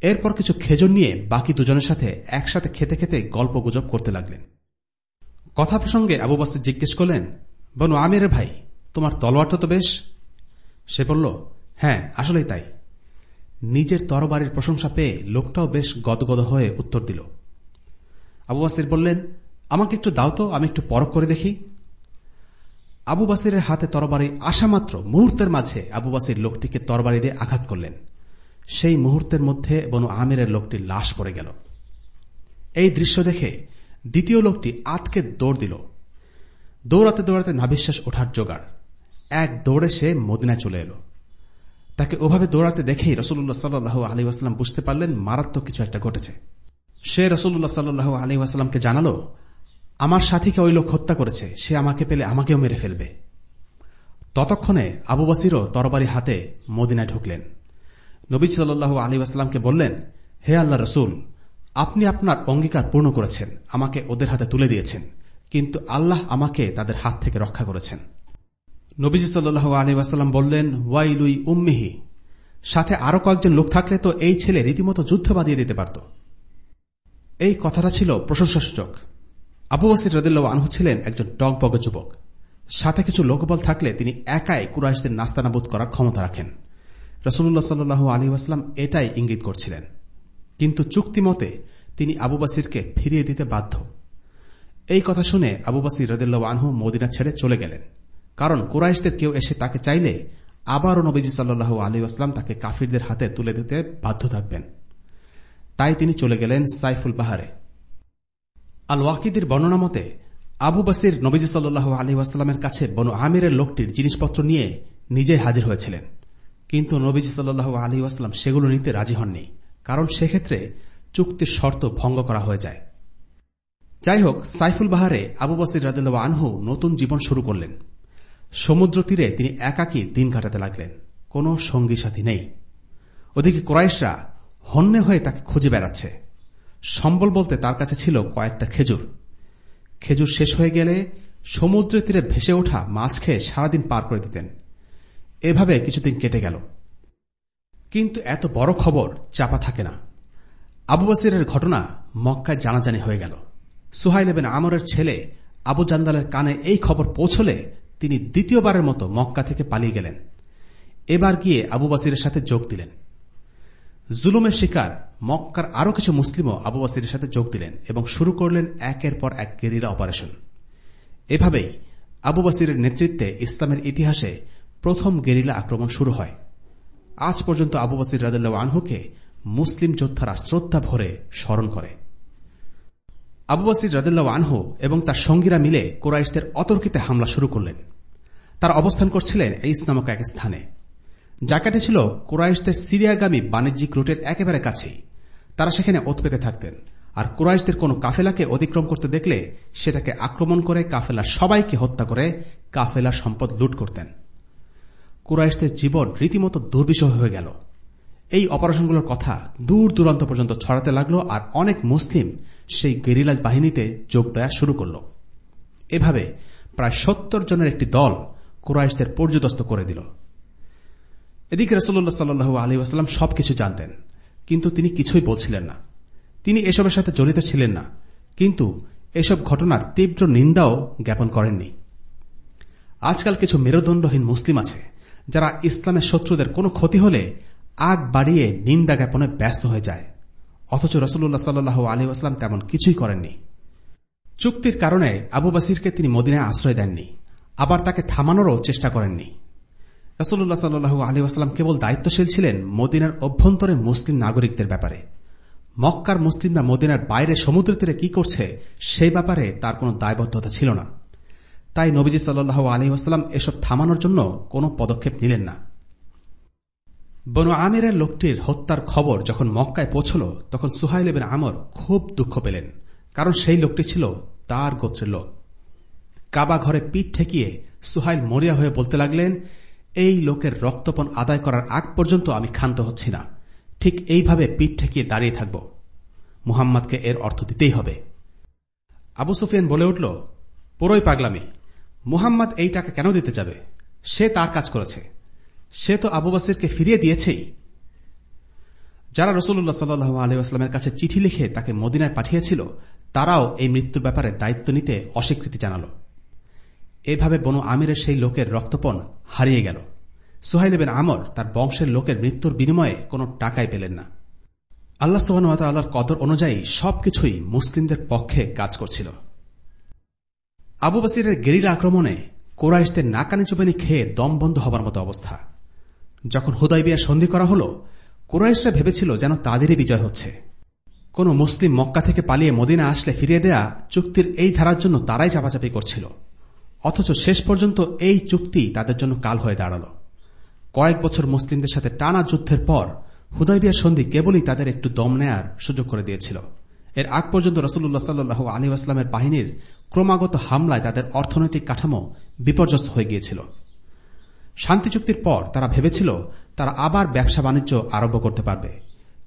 এরপর কিছু খেজুর নিয়ে বাকি দুজনের সাথে একসাথে খেতে খেতে গল্প গুজব করতে লাগলেন। কথা প্রসঙ্গে আবু বাসির জিজ্ঞেস করলেন, বনু আমিরের ভাই, তোমার তলোয়ারটা তো বেশ? সে বলল হ্যাঁ আসলেই তাই। নিজের তরবারির প্রশংসা পেয়ে লোকটাও বেশ গদগদ হয়ে উত্তর দিল। আবু বাসির বললেন, আমাকে একটু দাও তো, আমি একটু পরক করে দেখি। আবু বাসিরের হাতে তরবারি আসা মাত্র মুহূর্তের মাঝে আবু বাসির লোকটিকে তরবারি দিয়ে আঘাত করলেন। সেই মুহূর্তের মধ্যে বনু আমিরের লোকটির লাশ পড়ে গেল। এই দৃশ্য দেখে দ্বিতীয় লোকটি আতকে দৌড় দিল। দৌড়াতে দৌড়াতে নাবিশ্বাস ওঠার জোগাড়। এক দৌড়ে সে মদিনায় চলে এলো। তাকে ওভাবে দৌড়াতে দেখেই রসুল্লাহ সাল্লু আলী আসলাম বুঝতে পারলেন মারাত্মক কিছু একটা ঘটেছে। সে রসুল্লাহ সাল্লু আলী আসলামকে জানালো, আমার সাথীকে ওই লোক হত্যা করেছে। সে আমাকে পেলে আমাকেও মেরে ফেলবে। ততক্ষণে আবু বাসিরও তরবারি হাতে মদিনায় ঢুকলেন। নবী সাল্লু আলী আসলামকে বললেন, হে আল্লাহ রসুল আপনি আপনার অঙ্গীকার পূর্ণ করেছেন, আমাকে ওদের হাতে তুলে দিয়েছেন, কিন্তু আল্লাহ আমাকে তাদের হাত থেকে রক্ষা করেছেন। নবীজি সাল্লু আলী বললেন, ওয়াইলুই উম্মিহি। সাথে আরও কয়েকজন লোক থাকলে তো এই ছেলে রীতিমতো যুদ্ধ বাঁধিয়ে দিতে পারত। এই কথাটা ছিল প্রশংসাসূচক। আবু ওয়াসির রদুল্লাহ আনহু ছিলেন একজন টকবগ যুবক। সাথে কিছু লোকবল থাকলে তিনি একাই কুরাইশদের নাস্তানাবুদ করার ক্ষমতা রাখেন। রসুল্লাহ সাল্লু আলী আসলাম এটাই ইঙ্গিত করছিলেন। কিন্তু চুক্তিমতে তিনি আবু বাসিরকে ফিরিয়ে দিতে বাধ্য। এই কথা শুনে আবু বাসির রদুল্লাহ আনহু মদিনা ছেড়ে চলে গেলেন। কারণ কুরাইশদের কেউ এসে তাকে চাইলে আবারও নবীজি সাল্লু আলী আসলাম তাকে কাফিরদের হাতে তুলে দিতে বাধ্য থাকবেন। তাই তিনি চলে গেলেন সাইফুল বাহারে। আল ওয়াকিদের বর্ণনা মতে, আবু বাসির নবীজি সাল্লু আলী আসলামের কাছে বনু আমিরের লোকটির জিনিসপত্র নিয়ে নিজেই হাজির হয়েছিলেন। কিন্তু নবীজি সাল্লু আলী আসলাম সেগুলো নিতে রাজি হননি। কারণ সেক্ষেত্রে চুক্তির শর্ত ভঙ্গ করা হয়ে যায়। যাই হোক সাইফুল বাহারে আবু বাসির রাদিল্লা আনহু নতুন জীবন শুরু করলেন। সমুদ্র তীরে তিনি একাকী দিন কাটাতে লাগলেন। কোন সঙ্গী সাথী নেই। ওদিকে কোরাইশরা হন্যে হয়ে তাকে খুঁজে বেড়াচ্ছে। সম্বল বলতে তার কাছে ছিল কয়েকটা খেজুর। খেজুর শেষ হয়ে গেলে সমুদ্রের তীরে ভেসে ওঠা মাছ খেয়ে সারাদিন পার করে দিতেন। এভাবে কিছুদিন কেটে গেল। কিন্তু এত বড় খবর চাপা থাকে না। আবু বাসিরের ঘটনা মক্কায় জানাজানি হয়ে গেল। সুহাইল এবেন আমরের ছেলে আবু জান্দালের কানে এই খবর পৌঁছলে তিনি দ্বিতীয়বারের মতো মক্কা থেকে পালিয়ে গেলেন। এবার গিয়ে আবু বাসিরের সাথে যোগ দিলেন। জুলুমের শিকার মক্কার আরও কিছু মুসলিমও আবু বাসিরের সাথে যোগ দিলেন এবং শুরু করলেন একের পর এক গেরিলা অপারেশন। এভাবেই আবু বাসিরের নেতৃত্বে ইসলামের ইতিহাসে প্রথম গেরিলা আক্রমণ শুরু হয়। আজ পর্যন্ত আবু বাসির রাদুল্লাহ আনহুকে মুসলিম যোদ্ধারা শ্রদ্ধা ভরে স্মরণ করে। আবু বাসির রাদুল্লাহ আনহু এবং তার সঙ্গীরা মিলে কোরাইশদের অতর্কিতে হামলা শুরু করলেন। তারা অবস্থান করছিলেন এই নামক এক স্থানে। জাকাটি ছিল কোরাইশদের সিরিয়াগামী বাণিজ্যিক রুটের একেবারে কাছেই। তারা সেখানে ওত পেতে থাকতেন। আর কুরাইশদের কোন কাফেলাকে অতিক্রম করতে দেখলে সেটাকে আক্রমণ করে কাফেলার সবাইকে হত্যা করে কাফেলার সম্পদ লুট করতেন। কুরাইশদের জীবন রীতিমতো দুর্বিষহ হয়ে গেল। এই অপারেশনগুলোর কথা দূর দূরান্ত পর্যন্ত ছড়াতে লাগল আর অনেক মুসলিম সেই গেরিলা বাহিনীতে যোগ দেওয়া শুরু করল। এভাবে প্রায় সত্তর জনের একটি দল কুরাইশদের পর্যদস্ত করে দিল। এদিকে রসল্লাহ সাল্লু আলী আসালাম সবকিছু জানতেন, কিন্তু তিনি কিছুই বলছিলেন না। তিনি এসবের সাথে জড়িত ছিলেন না, কিন্তু এসব ঘটনার তীব্র নিন্দাও জ্ঞাপন করেননি। আজকাল কিছু মেরুদণ্ডহীন মুসলিম আছে যারা ইসলামের শত্রুদের কোনো ক্ষতি হলে আগ বাড়িয়ে নিন্দা জ্ঞাপনে ব্যস্ত হয়ে যায়। অথচ রসুল্লাহ সাল্লু আলী আসলাম তেমন কিছুই করেননি। চুক্তির কারণে আবু বাসিরকে তিনি মদিনায় আশ্রয় দেননি। আবার তাকে থামানোরও চেষ্টা করেননি। রসুল্লাহ সাল্লু আলী আসলাম কেবল দায়িত্বশীল ছিলেন মদিনার অভ্যন্তরে মুসলিম নাগরিকদের ব্যাপারে। মক্কার মুসলিমরা মদিনার বাইরে সমুদ্র তীরে কি করছে সেই ব্যাপারে তার কোনো দায়বদ্ধতা ছিল না। তাই নবীজি আলী আসলাম এসব থামানোর জন্য কোনো পদক্ষেপ নিলেন না। বনু আমিরের লোকটির হত্যার খবর যখন মক্কায় পৌঁছল, তখন সুহাইল এবেন আমর খুব দুঃখ পেলেন, কারণ সেই লোকটি ছিল তার গোত্রের লোক। কাবা ঘরে পিঠ ঠেকিয়ে সুহাইল মরিয়া হয়ে বলতে লাগলেন, এই লোকের রক্তপণ আদায় করার আগ পর্যন্ত আমি ক্ষান্ত হচ্ছি না। ঠিক এইভাবে পিঠ ঠেকিয়ে দাঁড়িয়ে থাকব। মুহাম্মদকে এর অর্থ দিতেই হবে। আবু সুফিয়ান বলে উঠল পুরোই পাগলামি। মুহাম্মদ এই টাকা কেন দিতে যাবে? সে তার কাজ করেছে। সে তো আবু বাসিরকে ফিরিয়ে দিয়েছেই। যারা রসুল্লাহ সাল্লু আলহামের কাছে চিঠি লিখে তাকে মদিনায় পাঠিয়েছিল, তারাও এই মৃত্যুর ব্যাপারে দায়িত্ব নিতে অস্বীকৃতি জানাল। এভাবে বনু আমিরের সেই লোকের রক্তপণ হারিয়ে গেল। সুহাইল বিন আমর তার বংশের লোকের মৃত্যুর বিনিময়ে কোনো টাকাই পেলেন না। আল্লাহ সুবাহর কদর অনুযায়ী সবকিছুই মুসলিমদের পক্ষে কাজ করছিল। আবু বাসিরের গেরিলা আক্রমণে কোরাইশদের নাকানি চুপানি খেয়ে দম বন্ধ হবার মতো অবস্থা। যখন হুদাই বিয়ার সন্ধি করা হল, কোরাইশরা ভেবেছিল যেন তাদেরই বিজয় হচ্ছে। কোন মুসলিম মক্কা থেকে পালিয়ে মদিনা আসলে ফিরিয়ে দেয়া চুক্তির এই ধারার জন্য তারাই চাপাচাপি করছিল। অথচ শেষ পর্যন্ত এই চুক্তি তাদের জন্য কাল হয়ে দাঁড়াল। কয়েক বছর মুসলিমদের সাথে টানা যুদ্ধের পর হুদয়বিয়ার সন্ধি কেবলই তাদের একটু দম নেয়ার সুযোগ করে দিয়েছিল। এর আগ পর্যন্ত রসুল্লাহ সাল্লু আলী আসলামের বাহিনীর ক্রমাগত হামলায় তাদের অর্থনৈতিক কাঠামো বিপর্যস্ত হয়ে গিয়েছিল। শান্তি চুক্তির পর তারা ভেবেছিল তারা আবার ব্যবসা বাণিজ্য আরম্ভ করতে পারবে।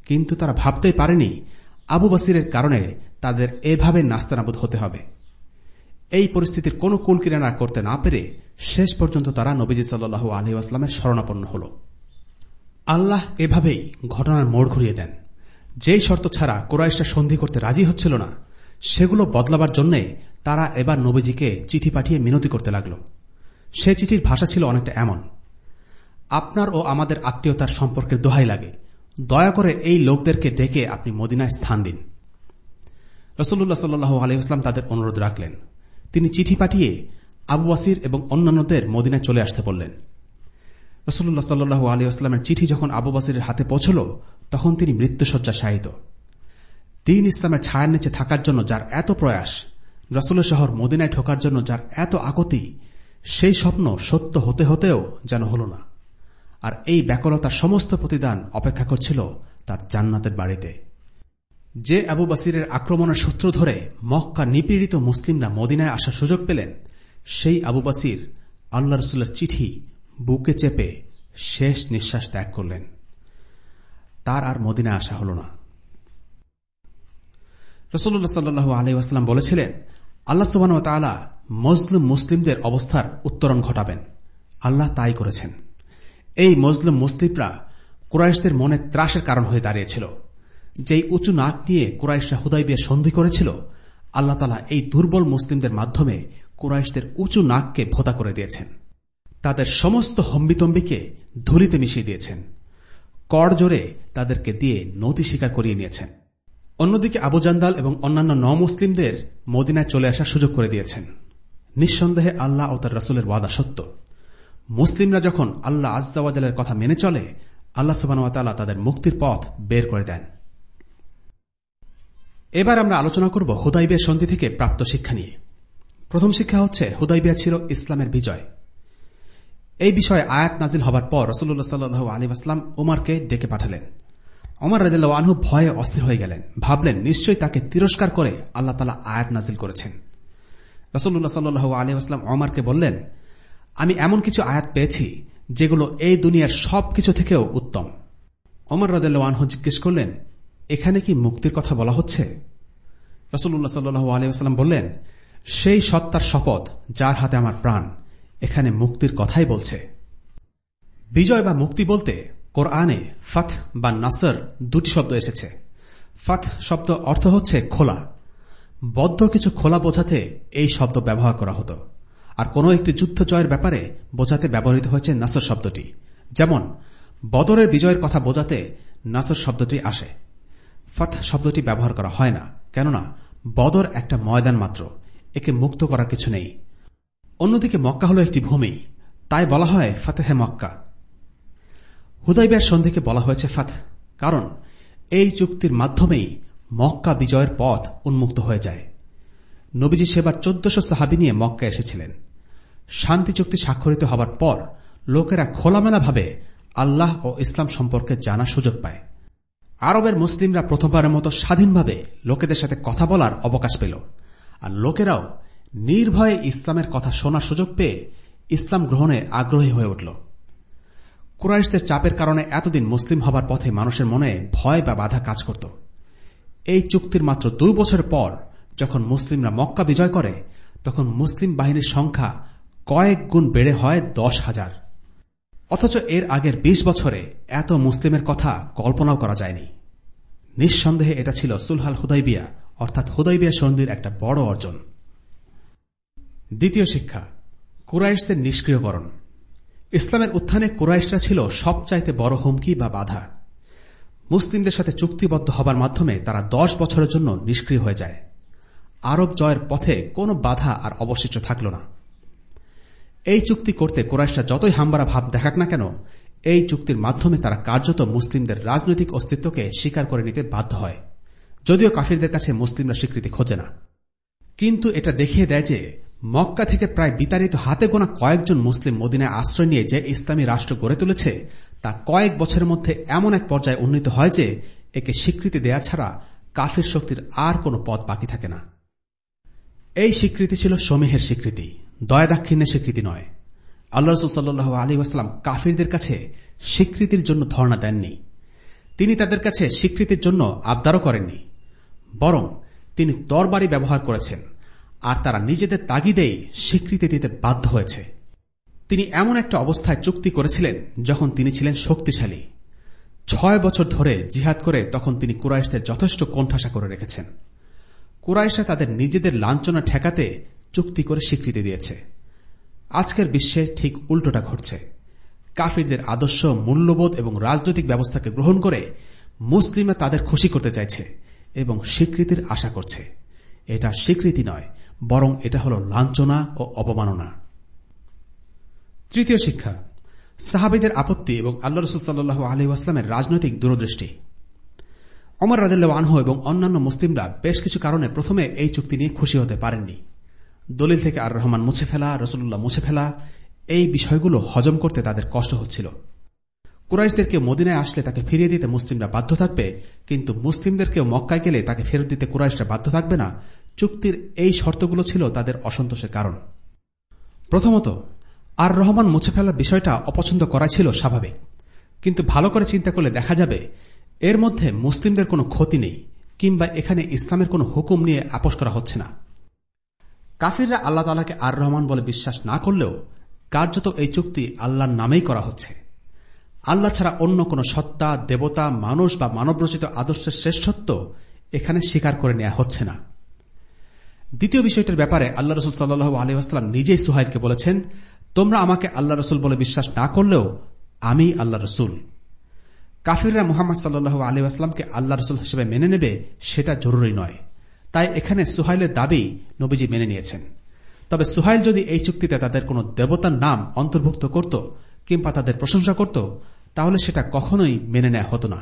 কিন্তু তারা ভাবতেই পারেনি আবু বাসিরের কারণে তাদের এভাবে নাস্তানাবুদ হতে হবে। এই পরিস্থিতির কোনো কুলকিরানা করতে না পেরে শেষ পর্যন্ত তারা নবীজি সাল্লু আলী আসলামের শরণাপন্ন হল। আল্লাহ এভাবেই ঘটনার মোড় ঘুরিয়ে দেন। যেই শর্ত ছাড়া কোরাইশরা সন্ধি করতে রাজি হচ্ছিল না, সেগুলো বদলাবার জন্য তারা এবার নবীজিকে চিঠি পাঠিয়ে মিনতি করতে লাগল। সে চিঠির ভাষা ছিল অনেকটা এমন, আপনার ও আমাদের আত্মীয়তার সম্পর্কের দোহাই লাগে। দয়া করে এই লোকদেরকে ডেকে আপনি মদিনায় স্থান দিন। রসুল্লাহ সাল্লু আলহিহাস্লাম তাদের অনুরোধ রাখলেন। তিনি চিঠি পাঠিয়ে আবু ওয়াসির এবং অন্যান্যদের মদিনায় চলে আসতে বললেন। রসুল্লাহ সাল্লু আলিউসলামের চিঠি যখন আবু বাসিরের হাতে পৌঁছল, তখন তিনি মৃত্যুসজ্জা শায়িত। দিন ইসলামের ছায়ার নিচে থাকার জন্য যার এত প্রয়াস, রসুলের শহর মদিনায় ঢোকার জন্য যার এত আকতি, সেই স্বপ্ন সত্য হতে হতেও যেন হল না। আর এই ব্যাকলতার সমস্ত প্রতিদান অপেক্ষা করছিল তার জান্নাতের বাড়িতে। যে আবু বাসিরের আক্রমণের সূত্র ধরে মক্কা নিপীড়িত মুসলিমরা মদিনায় আসার সুযোগ পেলেন, সেই আবু বাসির আল্লাহ রসুল্লার চিঠি বুকে চেপে শেষ নিঃশ্বাস ত্যাগ করলেন। তার আর মদিনায় আসা হল না। রসুল্লাহ সাল্লু আলহাম বলেছিলেন, আল্লাহ সুবান তালা মজলুম মুসলিমদের অবস্থার উত্তরণ ঘটাবেন। আল্লাহ তাই করেছেন। এই মজলুম মুসলিমরা কুরাইশদের মনে ত্রাসের কারণ হয়ে দাঁড়িয়েছিল। যেই উঁচু নাক নিয়ে কুরাইশরা হুদাইবিয়া সন্ধি করেছিল, আল্লাহ তালা এই দুর্বল মুসলিমদের মাধ্যমে কুরাইশদের উঁচু নাককে ভোতা করে দিয়েছেন। তাদের সমস্ত হম্বিতম্বিকে ধুলিতে মিশিয়ে দিয়েছেন। কর জোরে তাদেরকে দিয়ে নতি স্বীকার করিয়ে নিয়েছেন। অন্যদিকে আবু জান্দাল এবং অন্যান্য ন মুসলিমদের মদিনায় চলে আসার সুযোগ করে দিয়েছেন। নিঃসন্দেহে আল্লাহ ও তার রসুলের ওয়াদা সত্য। মুসলিমরা যখন আল্লাহ আজদাওয়াজালের কথা মেনে চলে, আল্লাহ সুবাহতাল্লাহ তাদের মুক্তির পথ বের করে দেন। এবার আমরা আলোচনা করব হুদাইবিয়া সন্ধি থেকে প্রাপ্ত শিক্ষা নিয়ে। প্রথম শিক্ষা হচ্ছে, হুদাইবিয়া ছিল ইসলামের বিজয়। এই বিষয়ে আয়াত নাজিল হবার পর রসুল্লাহ সাল্লু আলী আসলাম উমারকে ডেকে পাঠালেন। অমর রাজিল্লা আনহু ভয়ে অস্থির হয়ে গেলেন। ভাবলেন, নিশ্চয়ই তাকে তিরস্কার করে আল্লাহ তালা আয়াত নাজিল করেছেন। রসুল্লাহ সাল্লু আলী আসলাম অমারকে বললেন, আমি এমন কিছু আয়াত পেয়েছি যেগুলো এই দুনিয়ার সবকিছু থেকেও উত্তম। অমর রাজিল্লা আনহু জিজ্ঞেস করলেন, এখানে কি মুক্তির কথা বলা হচ্ছে? রসুল্লাহ সাল্লু আলী আসলাম বললেন, সেই সত্তার শপথ যার হাতে আমার প্রাণ। এখানে মুক্তির কথাই বলছে। বিজয় বা মুক্তি বলতে কোরআনে ফাথ বা নাসর দুটি শব্দ এসেছে। ফাথ শব্দ অর্থ হচ্ছে খোলা। বদ্ধ কিছু খোলা বোঝাতে এই শব্দ ব্যবহার করা হতো। আর কোন একটি যুদ্ধ জয়ের ব্যাপারে বোঝাতে ব্যবহৃত হয়েছে নাসর শব্দটি। যেমন, বদরের বিজয়ের কথা বোঝাতে নাসর শব্দটি আসে। ফাথ শব্দটি ব্যবহার করা হয় না। কেননা, বদর একটা ময়দান মাত্র। একে মুক্ত করার কিছু নেই। অন্যদিকে মক্কা হল একটি ভূমি। তাই বলা হয় ফাতেহে মক্কা। হুদাইবের সন্ধিকে বলা হয়েছে ফাত কারণ এই চুক্তির মাধ্যমেই মক্কা বিজয়ের পথ উন্মুক্ত হয়ে যায়। নবীজি সেবার চোদ্দশো সাহাবি নিয়ে মক্কা এসেছিলেন। শান্তি চুক্তি স্বাক্ষরিত হবার পর লোকেরা খোলামেলাভাবে আল্লাহ ও ইসলাম সম্পর্কে জানার সুযোগ পায়। আরবের মুসলিমরা প্রথমবারের মতো স্বাধীনভাবে লোকেদের সাথে কথা বলার অবকাশ পেল। আর লোকেরাও নির্ভয়ে ইসলামের কথা শোনার সুযোগ পেয়ে ইসলাম গ্রহণে আগ্রহী হয়ে উঠল। কুরাইশদের চাপের কারণে এতদিন মুসলিম হবার পথে মানুষের মনে ভয় বা বাধা কাজ করত। এই চুক্তির মাত্র দুই বছর পর যখন মুসলিমরা মক্কা বিজয় করে, তখন মুসলিম বাহিনীর সংখ্যা কয়েক গুণ বেড়ে হয় দশ হাজার। অথচ এর আগের ২০ বছরে এত মুসলিমের কথা কল্পনাও করা যায়নি। নিঃসন্দেহে এটা ছিল সুলহাল হুদাইবিয়া, অর্থাৎ হুদাইবিয়া সন্ধির একটা বড় অর্জন। দ্বিতীয় শিক্ষা, কুরাইশদের নিষ্ক্রিয়করণ। ইসলামের উত্থানে কুরাইশরা ছিল সবচাইতে বড় হুমকি বা বাধা। মুসলিমদের সাথে চুক্তিবদ্ধ হবার মাধ্যমে তারা দশ বছরের জন্য নিষ্ক্রিয় হয়ে যায়। আরব জয়ের পথে কোনো বাধা আর অবশিষ্ট থাকল না। এই চুক্তি করতে কোরাইশরা যতই হাম্বারা ভাব দেখাক না কেন, এই চুক্তির মাধ্যমে তারা কার্যত মুসলিমদের রাজনৈতিক অস্তিত্বকে স্বীকার করে নিতে বাধ্য হয়। যদিও কাফিরদের কাছে মুসলিমরা স্বীকৃতি খোঁজে না। কিন্তু এটা দেখিয়ে দেয় যে মক্কা থেকে প্রায় বিতাড়িত হাতে গোনা কয়েকজন মুসলিম মদিনায় আশ্রয় নিয়ে যে ইসলামী রাষ্ট্র গড়ে তুলেছে, তা কয়েক বছরের মধ্যে এমন এক পর্যায়ে উন্নীত হয় যে একে স্বীকৃতি দেয়া ছাড়া কাফির শক্তির আর কোনো পথ বাকি থাকে না। এই স্বীকৃতি ছিল সমীহের স্বীকৃতি দয়া দাক্ষিণ্যের স্বীকৃতি নয়। আল্লাহ রসুল সাল্লু আলী আসলাম কাফিরদের কাছে স্বীকৃতির জন্য ধর্ণা দেননি। তিনি তাদের কাছে স্বীকৃতির জন্য আবদারও করেননি, বরং তিনি তরবারি ব্যবহার করেছেন। আর তারা নিজেদের তাগিদেই স্বীকৃতি দিতে বাধ্য হয়েছে। তিনি এমন একটা অবস্থায় চুক্তি করেছিলেন যখন তিনি ছিলেন শক্তিশালী। ছয় বছর ধরে জিহাদ করে তখন তিনি কুরাইশদের যথেষ্ট কণ্ঠাসা করে রেখেছেন। কুরাইশা তাদের নিজেদের লাঞ্ছনা ঠেকাতে চুক্তি করে স্বীকৃতি দিয়েছে। আজকের বিশ্বে ঠিক উল্টোটা ঘটছে। কাফিরদের আদর্শ, মূল্যবোধ এবং রাজনৈতিক ব্যবস্থাকে গ্রহণ করে মুসলিমরা তাদের খুশি করতে চাইছে এবং স্বীকৃতির আশা করছে। এটা স্বীকৃতি নয় বরং এটা হল লাঞ্ছনা ও অপমাননা। তৃতীয় শিক্ষা, সাহাবিদের আপত্তি এবং আল্লাহ রসুল সাল্লু আসলামের রাজনৈতিক দূরদৃষ্টি। অমর রাদিল্লা আনহু এবং অন্যান্য মুসলিমরা বেশ কিছু কারণে প্রথমে এই চুক্তি নিয়ে খুশি হতে পারেননি। দলিল থেকে আর রহমান মুছে ফেলা রসুল্লাহ মুছে ফেলা, এই বিষয়গুলো হজম করতে তাদের কষ্ট হচ্ছিল। কুরাইশদেরকে মদিনায় আসলে তাকে ফিরিয়ে দিতে মুসলিমরা বাধ্য থাকবে, কিন্তু মুসলিমদেরকেও মক্কায় গেলে তাকে ফেরত দিতে কুরাইশরা বাধ্য থাকবে না চুক্তির এই শর্তগুলো ছিল তাদের অসন্তোষের কারণ। প্রথমত, আর রহমান মুছে ফেলার বিষয়টা অপছন্দ করা ছিল স্বাভাবিক। কিন্তু ভালো করে চিন্তা করলে দেখা যাবে, এর মধ্যে মুসলিমদের কোনো ক্ষতি নেই, কিংবা এখানে ইসলামের কোনো হুকুম নিয়ে আপোষ করা হচ্ছে না। কাফিররা আল্লাহ তালাকে আর রহমান বলে বিশ্বাস না করলেও কার্যত এই চুক্তি আল্লাহর নামেই করা হচ্ছে। আল্লাহ ছাড়া অন্য কোন সত্তা, দেবতা, মানুষ বা মানবরচিত আদর্শের শ্রেষ্ঠত্ব এখানে স্বীকার করে নেওয়া হচ্ছে না। দ্বিতীয় বিষয়টির ব্যাপারে আল্লাহ রসুল সাল্লু আলহাম নিজেই সুহাইদকে বলেছেন, তোমরা আমাকে আল্লাহ রসুল বলে বিশ্বাস না করলেও আমি আল্লাহ রসুল। কাফিররা মুহাম্মদ সাল্লু আলী আসলামকে আল্লাহ রসুল হিসেবে মেনে নেবে সেটা জরুরি নয়। তাই এখানে সুহাইলের দাবি নবীজি মেনে নিয়েছেন। তবে সুহাইল যদি এই চুক্তিতে তাদের কোন দেবতার নাম অন্তর্ভুক্ত করত কিংবা তাদের প্রশংসা করত, তাহলে সেটা কখনোই মেনে নেওয়া হতো না।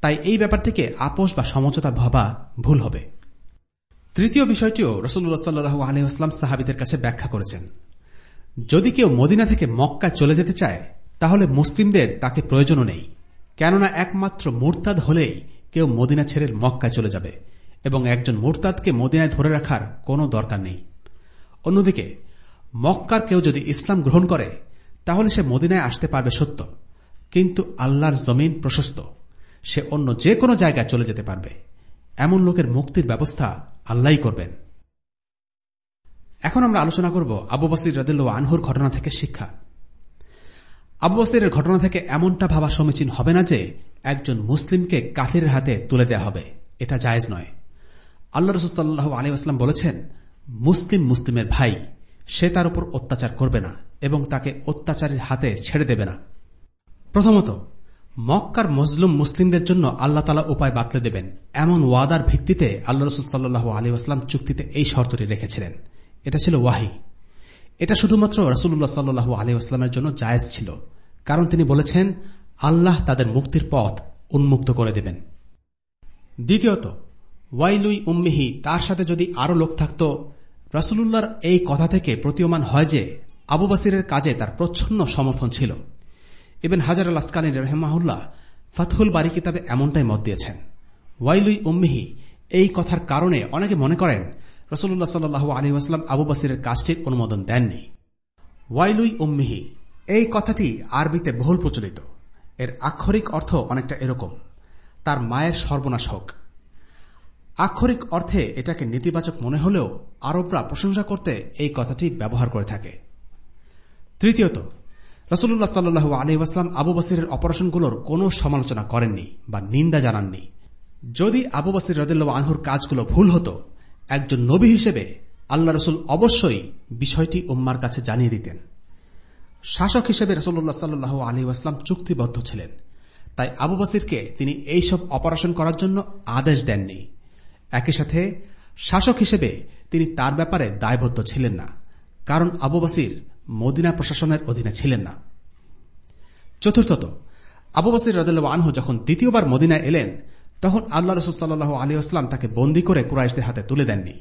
তাই এই ব্যাপারটিকে আপোষ বা সমঝোতা ভাবা ভুল হবে। তৃতীয় বিষয়টিও রসুল্লাহ সাল্লু আলহাম সাহাবিদের কাছে ব্যাখ্যা করেছেন। যদি কেউ মদিনা থেকে মক্কা চলে যেতে চায়, তাহলে মুসলিমদের তাকে প্রয়োজনও নেই। কেননা একমাত্র মোরতাদ হলেই কেউ মদিনা ছেড়ে মক্কায় চলে যাবে, এবং একজন মোরতাদকে মদিনায় ধরে রাখার কোনো দরকার নেই। অন্যদিকে, মক্কার কেউ যদি ইসলাম গ্রহণ করে, তাহলে সে মদিনায় আসতে পারবে সত্য, কিন্তু আল্লাহর জমিন প্রশস্ত। সে অন্য যে কোনো জায়গায় চলে যেতে পারবে। এমন লোকের মুক্তির ব্যবস্থা আল্লাহ করবেন। এখন আমরা আলোচনা করব আবু বসির রদিল্লা আনহুর ঘটনা থেকে শিক্ষা। আবু বসিরের ঘটনা থেকে এমনটা ভাবা সমীচীন হবে না যে একজন মুসলিমকে কাফির হাতে তুলে দেওয়া হবে। এটা জায়েজ নয়। আল্লাহ রসুল্লাহ আলী আসলাম বলেছেন, মুসলিম মুসলিমের ভাই, সে তার উপর অত্যাচার করবে না এবং তাকে অত্যাচারের হাতে ছেড়ে দেবে না। প্রথমত মক্কার মজলুম মুসলিমদের জন্য আল্লাহ তালা উপায় বাতলে দেবেন। এমন ওয়াদার ভিত্তিতে আল্লাহ রসুল সাল্লু আলী আসলাম চুক্তিতে এই শর্তটি রেখেছিলেন। এটা ছিল ওয়াহি। এটা শুধুমাত্র রসুল্লাহ সাল্লু আলী আসলামের জন্য জায়েজ ছিল। কারণ তিনি বলেছেন, আল্লাহ তাদের মুক্তির পথ উন্মুক্ত করে দেবেন। দ্বিতীয়ত, ওয়াইলুই উম্মিহি, তার সাথে যদি আরও লোক থাকত রসুল্লাহর এই কথা থেকে প্রতীয়মান হয় যে, আবু বাসিরের কাজে তার প্রচ্ছন্ন সমর্থন ছিল। ইবেন হাজার আল আসকালী রহমাহুল্লাহ ফাতহুল বাড়ি কিতাবে এমনটাই মত দিয়েছেন। ওয়াইলুই উম্মিহি, এই কথার কারণে অনেকে মনে করেন রসুল্লাহ সাল্লু আলী আসলাম আবু বাসিরের কাজটির অনুমোদন দেননি। ওয়াইলুই উম্মিহি, এই কথাটি আরবিতে বহুল প্রচলিত। এর আক্ষরিক অর্থ অনেকটা এরকম। তার মায়ের সর্বনাশ হোক। আক্ষরিক অর্থে এটাকে নেতিবাচক মনে হলেও আরবরা প্রশংসা করতে এই কথাটি ব্যবহার করে থাকে। তৃতীয়ত রসুল্লাহ সাল্লু আলহিবাস্লাম আবু বসিরের অপারেশনগুলোর কোনো সমালোচনা করেননি বা নিন্দা জানাননি। যদি আবু বসির রদুল্লাহ আনহুর কাজগুলো ভুল হতো, একজন নবী হিসেবে আল্লাহ রসুল অবশ্যই বিষয়টি উম্মার কাছে জানিয়ে দিতেন। শাসক হিসেবে রসুল্লাহ সাল্লু আলহিবাস্লাম চুক্তিবদ্ধ ছিলেন। তাই আবু বসিরকে তিনি এইসব অপারেশন করার জন্য আদেশ দেননি। একই সাথে শাসক হিসেবে তিনি তার ব্যাপারে দায়বদ্ধ ছিলেন না, কারণ আবু বসির মদিনা প্রশাসনের অধীনে ছিলেন না। চতুর্থত, আবু বসির রদুল্লাহ আনহু যখন দ্বিতীয়বার মদিনায় এলেন, তখন আল্লাহ রসুল সাল্লাহ আলী আসলাম তাকে বন্দী করে কুরাইশদের হাতে তুলে দেননি।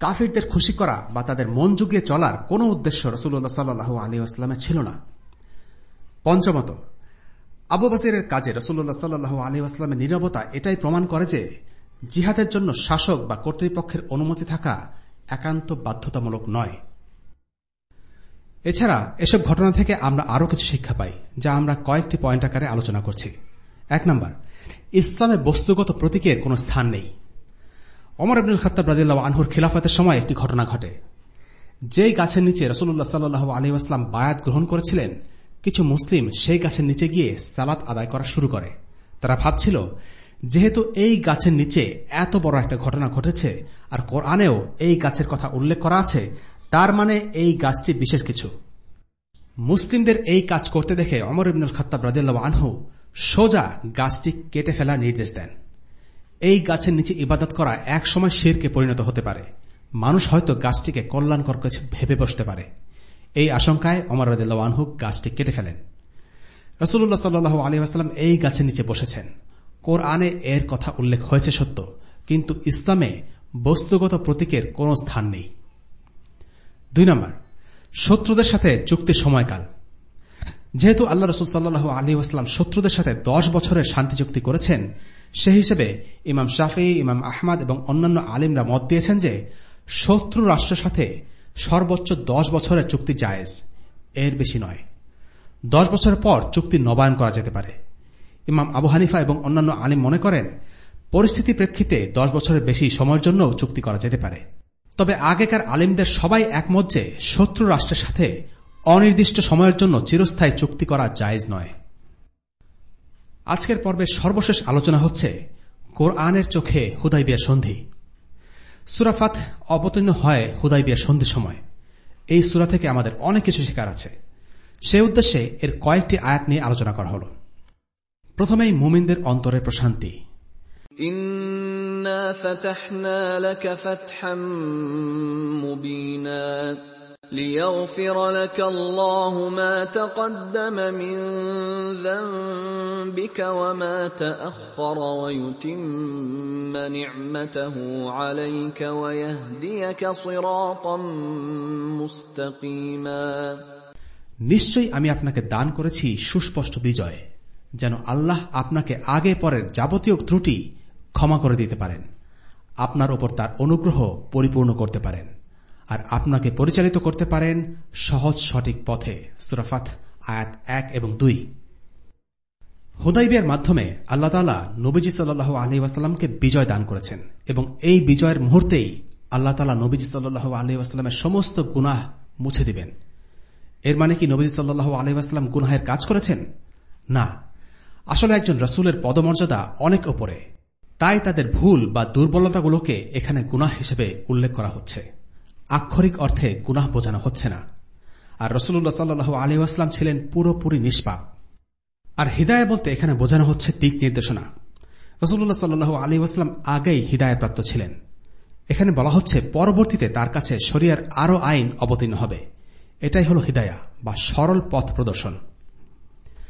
কাফিরদের খুশি করা বা তাদের মন যুগিয়ে চলার কোন উদ্দেশ্য রসুল্লাহ সাল্লাহ আলী আসলামের ছিল না। পঞ্চমত, আবু বাসিরের কাজে রসুল্লাহ সাল্লু আলী আসলামের নিরবতা এটাই প্রমাণ করে যে জিহাদের জন্য শাসক বা কর্তৃপক্ষের অনুমতি থাকা একান্ত বাধ্যতামূলক নয়। এছাড়া এসব ঘটনা থেকে আমরা আরও কিছু শিক্ষা পাই, যা আমরা কয়েকটি পয়েন্ট আকারে আলোচনা করছি। এক নম্বর, ইসলামে বস্তুগত প্রতীকের কোনো স্থান নেই। অমর আব্দুল খত্তাব রাজিল্লাহ আনহুর খিলাফতের সময় একটি ঘটনা ঘটে। যেই গাছের নিচে রসুল্লাহ সাল্লু আলী আসলাম বায়াত গ্রহণ করেছিলেন, কিছু মুসলিম সেই গাছের নিচে গিয়ে সালাত আদায় করা শুরু করে। তারা ভাবছিল, যেহেতু এই গাছের নিচে এত বড় একটা ঘটনা ঘটেছে, আর কোরআনেও এই গাছের কথা উল্লেখ করা আছে তার মানে এই গাছটি বিশেষ কিছু। মুসলিমদের এই কাজ করতে দেখে অমর ইবনুল খত্তাব রাজিল্লাহ আনহু সোজা গাছটি কেটে ফেলার নির্দেশ দেন। এই গাছের নিচে ইবাদত করা এক সময় শেরকে পরিণত হতে পারে। মানুষ হয়তো গাছটিকে কল্যাণকর কিছু ভেবে বসতে পারে। এই আশঙ্কায় অমর রদুল্লাহ আনহু গাছটি কেটে ফেলেন। রসুল্লাহ সাল্লু আলী আসলাম এই গাছের নিচে বসেছেন। কোরআনে এর কথা উল্লেখ হয়েছে সত্য, কিন্তু ইসলামে বস্তুগত প্রতীকের কোন স্থান নেই। দুই নম্বর, শত্রুদের সাথে চুক্তির সময়কাল। যেহেতু আল্লাহ রসুল সাল্লু আলী আসলাম শত্রুদের সাথে দশ বছরের শান্তি চুক্তি করেছেন, সে হিসেবে ইমাম শাফি, ইমাম আহমদ এবং অন্যান্য আলিমরা মত দিয়েছেন যে শত্রু রাষ্ট্রের সাথে সর্বোচ্চ দশ বছরের চুক্তি জায়েজ। এর বেশি নয়। দশ বছরের পর চুক্তি নবায়ন করা যেতে পারে। ইমাম আবু হানিফা এবং অন্যান্য আলিম মনে করেন, পরিস্থিতি প্রেক্ষিতে দশ বছরের বেশি সময়ের জন্য চুক্তি করা যেতে পারে। তবে আগেকার আলিমদের সবাই একমত যে শত্রু রাষ্ট্রের সাথে অনির্দিষ্ট সময়ের জন্য চিরস্থায়ী চুক্তি করা জায়েজ নয়। আজকের পর্বের সর্বশেষ আলোচনা হচ্ছে কোরআনের চোখে হুদাইবিয়া সন্ধি। সুরাফাত অবতীর্ণ হয় হুদাইবিয়ার সন্ধির সময়। এই সুরা থেকে আমাদের অনেক কিছু শেখার আছে। সে উদ্দেশ্যে এর কয়েকটি আয়াত নিয়ে আলোচনা করা হল। প্রথমেই মুমিনদের অন্তরের প্রশান্তি। إنا فتحنا لك فتحا مبينا ليغفر لك الله ما تقدم من ذنبك وما تاخر ويتم نعمته عليك ويهديك صراطا مستقيما নিশ্চয়ই আমি আপনাকে দান করেছি সুস্পষ্ট বিজয় যেন আল্লাহ আপনাকে আগে পরের যাবতীয় ত্রুটি ক্ষমা করে দিতে পারেন। আপনার ওপর তার অনুগ্রহ পরিপূর্ণ করতে পারেন। আর আপনাকে পরিচালিত করতে পারেন সহজ সঠিক পথে। সুরাফাত আয়াত এক এবং দুই। হুদাইবিয়ার মাধ্যমে আল্লাহ তালা নবীজি সাল্লু আলী ওয়াসাল্লামকে বিজয় দান করেছেন এবং এই বিজয়ের মুহূর্তেই আল্লাহ তালা নবীজি সাল্লু আলী ওয়াসাল্লামের সমস্ত গুনাহ মুছে দিবেন। এর মানে কি নবীজি সাল্লু আলী ওয়াসাল্লাম গুনাহের কাজ করেছেন? না। আসলে একজন রসুলের পদমর্যাদা অনেক ওপরে। তাই তাদের ভুল বা দুর্বলতাগুলোকে এখানে গুনাহ হিসেবে উল্লেখ করা হচ্ছে। আক্ষরিক অর্থে গুনাহ বোঝানো হচ্ছে না। আর রসুল্লাহ সাল্লু আসলাম ছিলেন পুরোপুরি নিষ্পাপ। আর হৃদায় বলতে এখানে বোঝানো হচ্ছে দিক নির্দেশনা। রসুল্লাহ সাল্লু আলী আসলাম আগেই হৃদায়প্রাপ্ত ছিলেন। এখানে বলা হচ্ছে পরবর্তীতে তার কাছে শরিয়ার আরও আইন অবতীর্ণ হবে। এটাই হল হৃদায়া বা সরল পথ প্রদর্শন।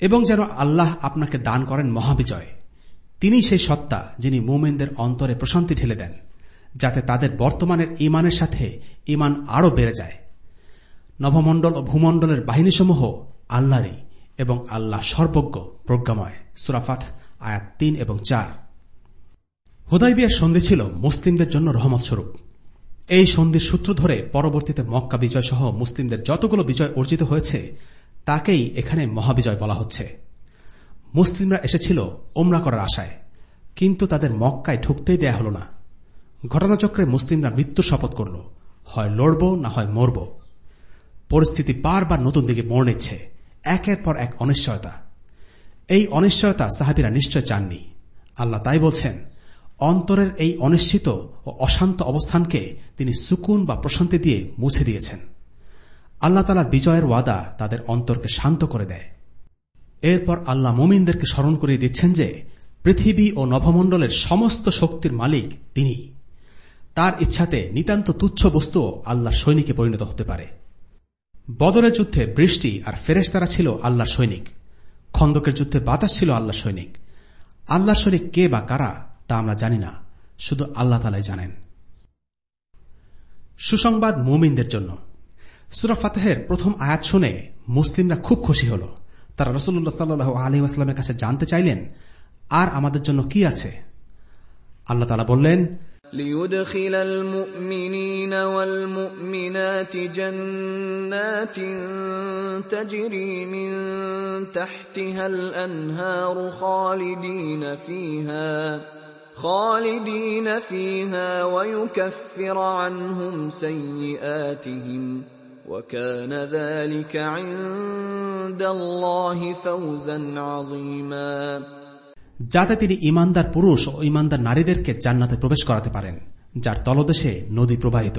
এবং যেন আল্লাহ আপনাকে দান করেন মহাবিজয়। তিনি সেই সত্তা যিনি মোমেনদের অন্তরে প্রশান্তি ঠেলে দেন, যাতে তাদের বর্তমানের ইমানের সাথে ইমান আরও বেড়ে যায়। নভমণ্ডল ও ভূমণ্ডলের বাহিনীসমূহ আল্লাহরই এবং আল্লাহ সর্বজ্ঞ প্রজ্ঞাময়। সুরাফাত আয়াত তিন এবং চার। হুদাইবিয়ার সন্ধি ছিল মুসলিমদের জন্য রহমত স্বরূপ। এই সন্ধির সূত্র ধরে পরবর্তীতে মক্কা বিজয় সহ মুসলিমদের যতগুলো বিজয় অর্জিত হয়েছে তাকেই এখানে মহাবিজয় বলা হচ্ছে। মুসলিমরা এসেছিল ওমরা করার আশায়, কিন্তু তাদের মক্কায় ঢুকতেই দেয়া হল না। ঘটনাচক্রে মুসলিমরা মৃত্যু শপথ করল, হয় লড়ব না হয় মরব। পরিস্থিতি বারবার নতুন দিকে মোড় নিচ্ছে, একের পর এক অনিশ্চয়তা। এই অনিশ্চয়তা সাহাবিরা নিশ্চয় চাননি। আল্লাহ তাই বলছেন, অন্তরের এই অনিশ্চিত ও অশান্ত অবস্থানকে তিনি সুকুন বা প্রশান্তি দিয়ে মুছে দিয়েছেন। আল্লাহ তালার বিজয়ের ওয়াদা তাদের অন্তরকে শান্ত করে দেয়। এরপর আল্লাহ মোমিনদেরকে স্মরণ করিয়ে দিচ্ছেন যে, পৃথিবী ও নভমণ্ডলের সমস্ত শক্তির মালিক তিনি। তার ইচ্ছাতে নিতান্ত তুচ্ছ বস্তু আল্লাহ সৈনিকে পরিণত হতে পারে। বদরের যুদ্ধে বৃষ্টি আর ফেরেশ ফেরেশতারা ছিল আল্লাহর সৈনিক। খন্দকের যুদ্ধে বাতাস ছিল আল্লাহ সৈনিক। আল্লাহ সৈনিক কে বা কারা তা আমরা জানি না, শুধু আল্লাহ তালাই জানেন। সুসংবাদ মুমিনদের জন্য। সুরা ফাতেহের প্রথম আয়াত শুনে মুসলিমরা খুব খুশি হল তারা রসুল্লাহ সাল্লু আলী আসলামের কাছে জানতে চাইলেন আর আমাদের জন্য কি আছে আল্লাহ তালা বললেন ليدخل المؤمنين والمؤمنات جنات تجري من تحتها الانهار خالدين فيها خالدين فيها ويكفر عنهم سيئاتهم وكان ذلك عند الله فوزا عظيما যাতে তিনি ইমানদার পুরুষ ও ইমানদার নারীদেরকে জান্নাতে প্রবেশ করাতে পারেন যার তলদেশে নদী প্রবাহিত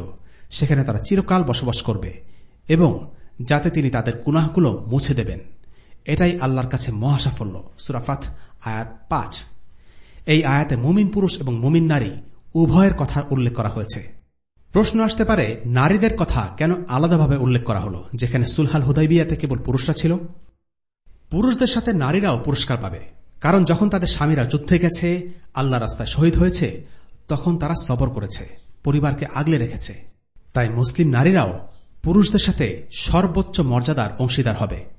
সেখানে তারা চিরকাল বসবাস করবে এবং যাতে তিনি তাদের গুনাহগুলো মুছে দেবেন এটাই আল্লাহর কাছে মহাসাফল্য সুরাফাত আয়াত পাঁচ এই আয়াতে মুমিন পুরুষ এবং মুমিন নারী উভয়ের কথা উল্লেখ করা হয়েছে প্রশ্ন আসতে পারে, নারীদের কথা কেন আলাদাভাবে উল্লেখ করা হল, যেখানে সুলহাল হুদাইবিয়াতে কেবল পুরুষরা ছিল? পুরুষদের সাথে নারীরাও পুরস্কার পাবে। কারণ যখন তাদের স্বামীরা যুদ্ধে গেছে, আল্লাহ রাস্তায় শহীদ হয়েছে, তখন তারা সবর করেছে, পরিবারকে আগলে রেখেছে। তাই মুসলিম নারীরাও পুরুষদের সাথে সর্বোচ্চ মর্যাদার অংশীদার হবে।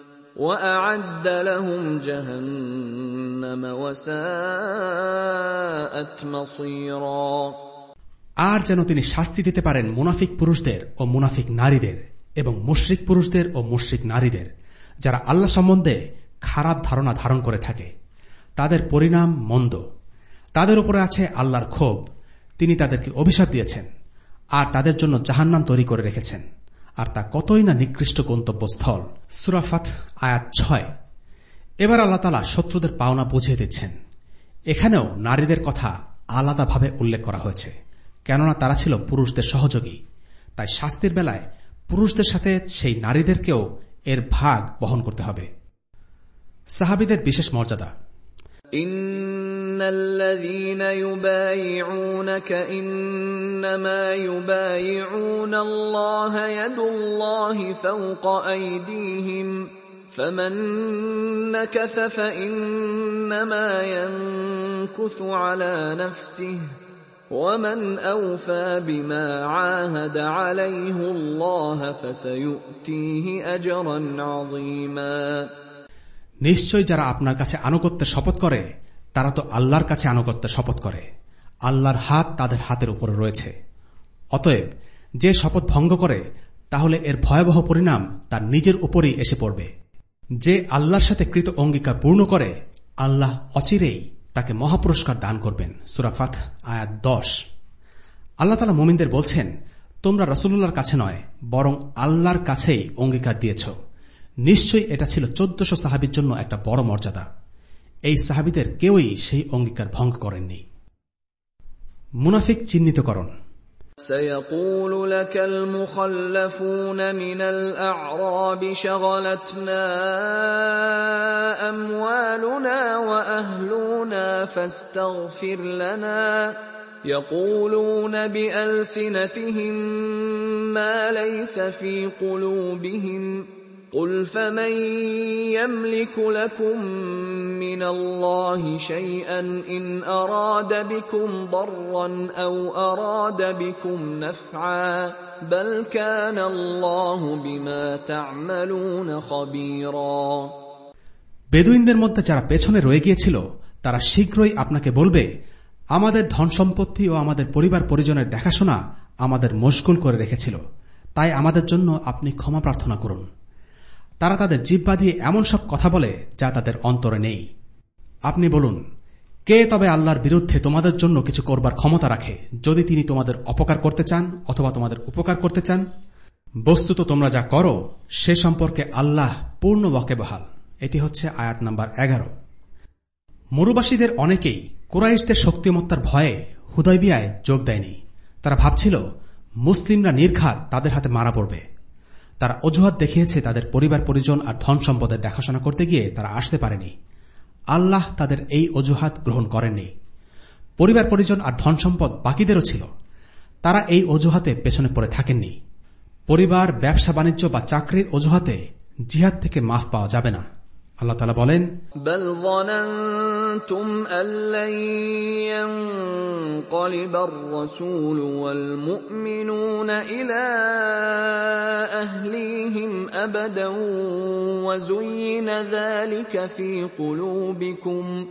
وأعد لهم جهنم وساءت مصيرا আর যেন তিনি শাস্তি দিতে পারেন মুনাফিক পুরুষদের ও মুনাফিক নারীদের এবং মুশ্রিক পুরুষদের ও মুশ্রিক নারীদের যারা আল্লাহ সম্বন্ধে খারাপ ধারণা ধারণ করে থাকে তাদের পরিণাম মন্দ তাদের উপরে আছে আল্লাহর ক্ষোভ তিনি তাদেরকে অভিশাপ দিয়েছেন আর তাদের জন্য জাহান্নাম তৈরি করে রেখেছেন আর তা কতই না নিকৃষ্ট গন্তব্যস্থল। সুরাফাত আয়াত ছয়। এবার আল্লাহ তালা শত্রুদের পাওনা বুঝিয়ে দিচ্ছেন। এখানেও নারীদের কথা আলাদাভাবে উল্লেখ করা হয়েছে। কেননা তারা ছিল পুরুষদের সহযোগী। তাই শাস্তির বেলায় পুরুষদের সাথে সেই নারীদেরকেও এর ভাগ বহন করতে হবে। সাহাবিদের বিশেষ মর্যাদা। الذين يبايعونك إنما يبايعون الله يد الله فوق أيديهم فمن نكث فإنما ينكث على نفسه ومن أوفى بما عاهد عليه الله فسيؤتيه أجرا عظيما নিশ্চয় যারা আপনার কাছে আনুগত্যের শপথ করে তারা তো আল্লাহর কাছে আনুগত্যের শপথ করে। আল্লাহর হাত তাদের হাতের উপরে রয়েছে। অতএব, যে শপথ ভঙ্গ করে, তাহলে এর ভয়াবহ পরিণাম তার নিজের উপরেই এসে পড়বে। যে আল্লাহর সাথে কৃত অঙ্গীকার পূর্ণ করে, আল্লাহ অচিরেই তাকে মহাপুরস্কার দান করবেন। সুরাফাত আয়াত দশ। আল্লাহ তালা মোমিনদের বলছেন, তোমরা রসুল্লাহর কাছে নয়, বরং আল্লাহর কাছেই অঙ্গীকার দিয়েছ। নিশ্চয়ই এটা ছিল চোদ্দশো সাহাবির জন্য একটা বড় মর্যাদা। এই সাহাবিদের কেউই সেই অঙ্গীকার ভঙ্গ করেননি মুনাফিক চিহ্নিতকরণ سيقول لك المخلفون من الأعراب شغلتنا أموالنا وأهلنا فاستغفر لنا يقولون بألسنتهم ما ليس في قلوبهم قل فمن يملك لكم من الله شيئا ان اراد بكم ضرا او اراد بكم نفعا بل كان الله بما تعملون خبيرا বেদুইনদের মধ্যে যারা পেছনে রয়ে গিয়েছিল তারা শীঘ্রই আপনাকে বলবে আমাদের ধন সম্পত্তি ও আমাদের পরিবার পরিজনের দেখাশোনা আমাদের মশগুল করে রেখেছিল তাই আমাদের জন্য আপনি ক্ষমা প্রার্থনা করুন তারা তাদের জিব্বা দিয়ে এমন সব কথা বলে যা তাদের অন্তরে নেই। আপনি বলুন, কে তবে আল্লাহর বিরুদ্ধে তোমাদের জন্য কিছু করবার ক্ষমতা রাখে যদি তিনি তোমাদের অপকার করতে চান অথবা তোমাদের উপকার করতে চান? বস্তুত তোমরা যা করো, সে সম্পর্কে আল্লাহ পূর্ণ বহাল এটি হচ্ছে আয়াত নাম্বার এগারো। মরুবাসীদের অনেকেই কুরাইশদের শক্তিমত্তার ভয়ে হুদয়বিয়ায় যোগ দেয়নি। তারা ভাবছিল, মুসলিমরা নির্ঘাত তাদের হাতে মারা পড়বে। তারা অজুহাত দেখিয়েছে তাদের পরিবার, পরিজন আর ধন সম্পদের দেখাশোনা করতে গিয়ে তারা আসতে পারেনি। আল্লাহ তাদের এই অজুহাত গ্রহণ করেননি। পরিবার, পরিজন আর ধন সম্পদ বাকিদেরও ছিল। তারা এই অজুহাতে পেছনে পড়ে থাকেননি। পরিবার, ব্যবসা, বাণিজ্য বা চাকরির অজুহাতে জিহাদ থেকে মাফ পাওয়া যাবে না। আল্লাহ তালা বলেন بل ظننتم أن لن ينقلب الرسول والمؤمنون إلى أهليهم أبدا وزين ذلك في قلوبكم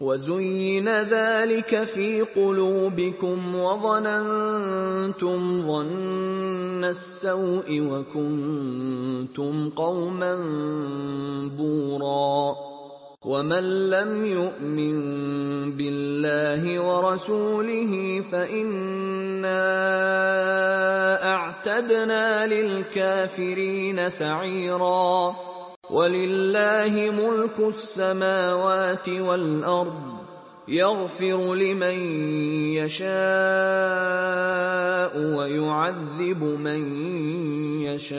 وزين ذلك في قلوبكم وظننتم ظن السوء وكنتم قوما بورا ومن لم يؤمن بالله ورسوله فإنا أعتدنا للكافرين سعيرا ولله ملك السماوات والأرض يغفر لمن يشاء ويعذب من يشاء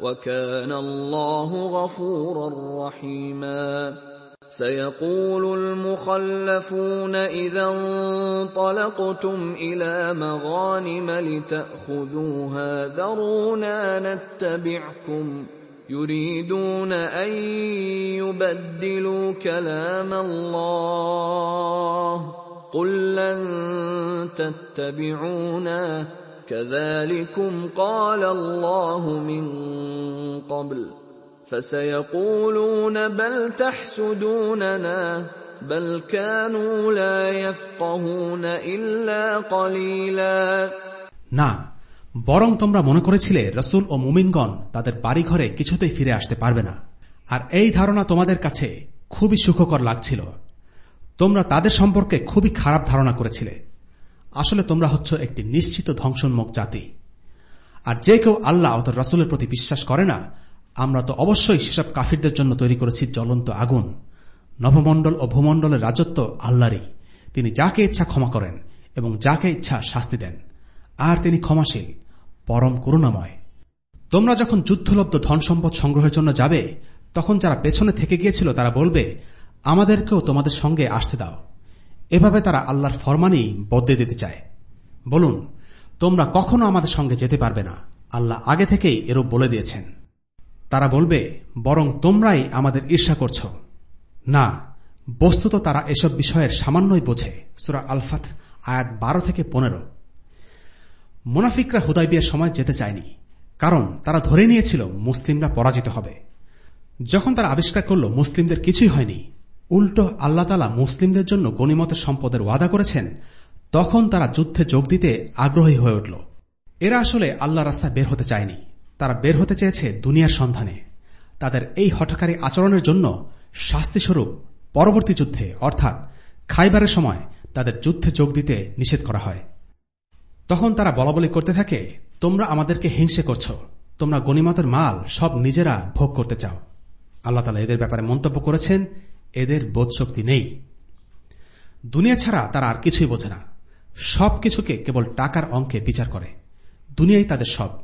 وكان الله غفورا رحيما. سيقول المخلفون إذا انطلقتم إلى مغانم لتأخذوها ذرونا نتبعكم يريدون أن يبدلوا كلام الله قل لن تتبعونا كذلكم قال الله من قبل فسيقولون بل تحسدوننا بل كانوا لا يفقهون الا قليلا না বরং তোমরা মনে করেছিলে রসুল ও মুমিনগণ তাদের বাড়িঘরে কিছুতেই ফিরে আসতে পারবে না আর এই ধারণা তোমাদের কাছে খুবই সুখকর লাগছিল তোমরা তাদের সম্পর্কে খুবই খারাপ ধারণা করেছিলে আসলে তোমরা হচ্ছ একটি নিশ্চিত ধ্বংসন্মুখ জাতি আর যে কেউ আল্লাহ ও তার রসুলের প্রতি বিশ্বাস করে না আমরা তো অবশ্যই সেসব কাফিরদের জন্য তৈরি করেছি জ্বলন্ত আগুন। নভমণ্ডল ও ভূমণ্ডলের রাজত্ব আল্লাহরই। তিনি যাকে ইচ্ছা ক্ষমা করেন এবং যাকে ইচ্ছা শাস্তি দেন। আর তিনি ক্ষমাশীল, পরম করুণাময়। তোমরা যখন যুদ্ধলব্ধ ধন সম্পদ সংগ্রহের জন্য যাবে, তখন যারা পেছনে থেকে গিয়েছিল তারা বলবে, আমাদেরকেও তোমাদের সঙ্গে আসতে দাও। এভাবে তারা আল্লাহর ফরমানি বদলে দিতে চায়। বলুন, তোমরা কখনো আমাদের সঙ্গে যেতে পারবে না। আল্লাহ আগে থেকেই এরূপ বলে দিয়েছেন। তারা বলবে, বরং তোমরাই আমাদের ঈর্ষা করছ। না, বস্তুত তারা এসব বিষয়ের সামান্যই বোঝে, সুরা আলফাত আয়াত বারো থেকে পনেরো। মুনাফিকরা হুদাইবিয়ার সময় যেতে চায়নি, কারণ তারা ধরে নিয়েছিল মুসলিমরা পরাজিত হবে। যখন তারা আবিষ্কার করল মুসলিমদের কিছুই হয়নি, উল্টো আল্লাহ তালা মুসলিমদের জন্য গণিমতের সম্পদের ওয়াদা করেছেন, তখন তারা যুদ্ধে যোগ দিতে আগ্রহী হয়ে উঠল। এরা আসলে আল্লাহ রাস্তায় বের হতে চায়নি। তারা বের হতে চেয়েছে দুনিয়ার সন্ধানে। তাদের এই হঠকারী আচরণের জন্য শাস্তিস্বরূপ পরবর্তী যুদ্ধে, অর্থাৎ খাইবারের সময় তাদের যুদ্ধে যোগ দিতে নিষেধ করা হয়। তখন তারা বলাবলি করতে থাকে, তোমরা আমাদেরকে হিংসে করছ। তোমরা গণিমতের মাল সব নিজেরা ভোগ করতে চাও। আল্লাহ তালা এদের ব্যাপারে মন্তব্য করেছেন, এদের বোধশক্তি নেই। দুনিয়া ছাড়া তারা আর কিছুই বোঝে না। সব কিছুকে কেবল টাকার অঙ্কে বিচার করে। দুনিয়াই তাদের সব।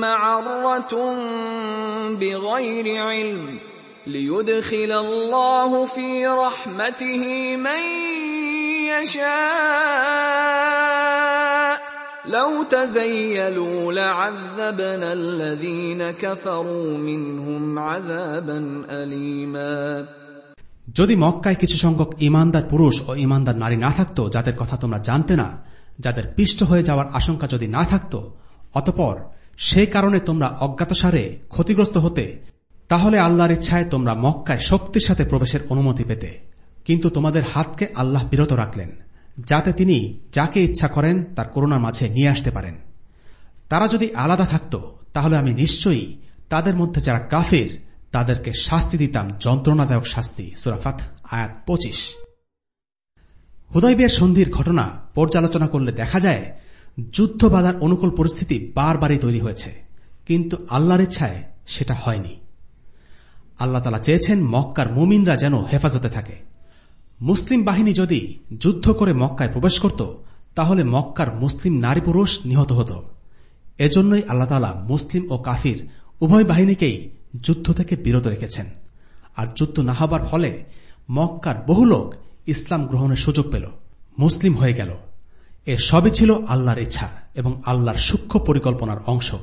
معرة بغير علم ليدخل الله في رحمته من يشاء لو تزيلوا لعذبنا الذين كفروا منهم عذابا أليما যদি মক্কায় কিছু সংখ্যক ইমানদার পুরুষ ও ইমানদার নারী না থাকত যাদের কথা তোমরা জানতে না যাদের পিষ্ট হয়ে যাওয়ার আশঙ্কা যদি না থাকত অতপর সেই কারণে তোমরা অজ্ঞাতসারে ক্ষতিগ্রস্ত হতে, তাহলে আল্লাহর ইচ্ছায় তোমরা মক্কায় শক্তির সাথে প্রবেশের অনুমতি পেতে। কিন্তু তোমাদের হাতকে আল্লাহ বিরত রাখলেন, যাতে তিনি যাকে ইচ্ছা করেন তার করোনার মাঝে নিয়ে আসতে পারেন। তারা যদি আলাদা থাকত, তাহলে আমি নিশ্চয়ই তাদের মধ্যে যারা কাফের, তাদেরকে শাস্তি দিতাম যন্ত্রণাদায়ক শাস্তি। সুরাফাত আয়াত পঁচিশ। হুদয়বিয়ার সন্ধির ঘটনা পর্যালোচনা করলে দেখা যায় যুদ্ধ বাধার অনুকূল পরিস্থিতি বারবারই তৈরি হয়েছে। কিন্তু আল্লাহর ইচ্ছায় সেটা হয়নি। আল্লাহ তালা চেয়েছেন মক্কার মুমিনরা যেন হেফাজতে থাকে। মুসলিম বাহিনী যদি যুদ্ধ করে মক্কায় প্রবেশ করত, তাহলে মক্কার মুসলিম নারী পুরুষ নিহত হত। এজন্যই আল্লাহ তালা মুসলিম ও কাফির উভয় বাহিনীকেই যুদ্ধ থেকে বিরত রেখেছেন। আর যুদ্ধ না হবার ফলে মক্কার বহু লোক ইসলাম গ্রহণের সুযোগ পেল। মুসলিম হয়ে গেল। এ সবই ছিল আল্লাহর ইচ্ছা এবং আল্লাহর সূক্ষ্ম পরিকল্পনার অংশ।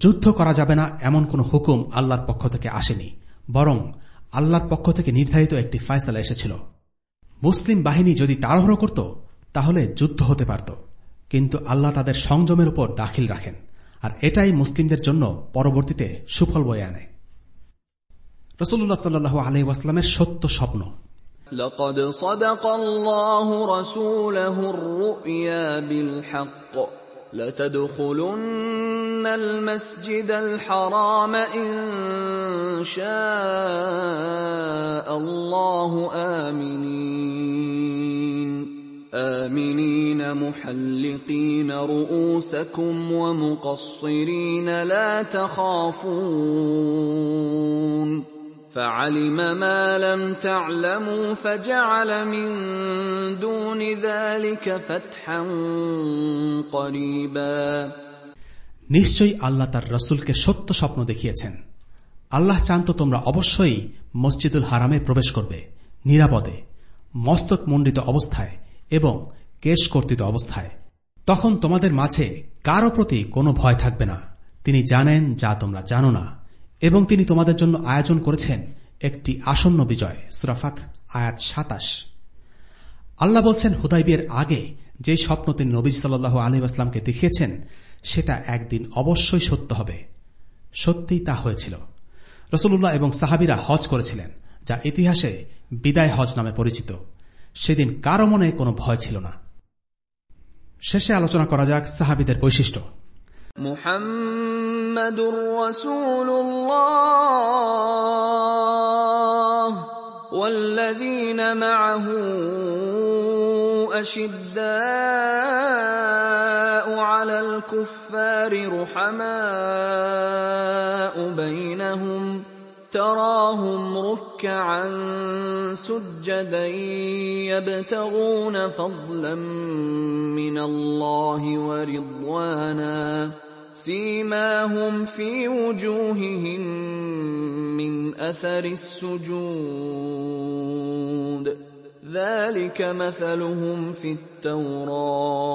যুদ্ধ করা যাবে না এমন কোন হুকুম আল্লাহর পক্ষ থেকে আসেনি, বরং আল্লাহর পক্ষ থেকে নির্ধারিত একটি ফায়সালা এসেছিল। মুসলিম বাহিনী যদি তাড়াহুড়ো করত, তাহলে যুদ্ধ হতে পারত, কিন্তু আল্লাহ তাদের সংযমের উপর দাখিল রাখেন, আর এটাই মুসলিমদের জন্য পরবর্তীতে সুফল বয়ে আনে। রসুল্লাহ সাল্লু আলহিবাস্লামের সত্য স্বপ্ন। لقد صدق الله رسوله الرؤيا بالحق. لتدخلن المسجد الحرام إن شاء الله. آمنين. آمنين محلقين رؤوسكم ومقصرين لا تخافون. فعلم ما لم تعلموا فجعل من دون ذلك فتحا قريبا নিশ্চয়ই আল্লাহ তার রসুলকে সত্য স্বপ্ন দেখিয়েছেন আল্লাহ চান তো তোমরা অবশ্যই মসজিদুল হারামে প্রবেশ করবে নিরাপদে মস্তক মণ্ডিত অবস্থায় এবং কেশ কর্তৃত অবস্থায় তখন তোমাদের মাঝে কারো প্রতি কোনো ভয় থাকবে না তিনি জানেন যা তোমরা জানো না এবং তিনি তোমাদের জন্য আয়োজন করেছেন একটি আসন্ন বিজয়, সুরাফাত আয়াত সাতাশ। আল্লাহ বলছেন হুদাইবিয়ের আগে যে স্বপ্ন তিনি নবীজ সাল্লু আলহিবাস্লামকে দেখিয়েছেন, সেটা একদিন অবশ্যই সত্য হবে। সত্যিই তা হয়েছিল। রসুল্লাহ এবং সাহাবিরা হজ করেছিলেন, যা ইতিহাসে বিদায় হজ নামে পরিচিত। সেদিন কারও মনে কোনো ভয় ছিল না। শেষে আলোচনা করা যাক সাহাবিদের বৈশিষ্ট্য। محمد رسول الله والذين معه أشداء على الكفار رحماء بينهم تراهم ركعا سجدا يبتغون فضلا من الله ورضوانا سيماهم في وجوههم من أثر السجود. ذلك مثلهم في التوراه.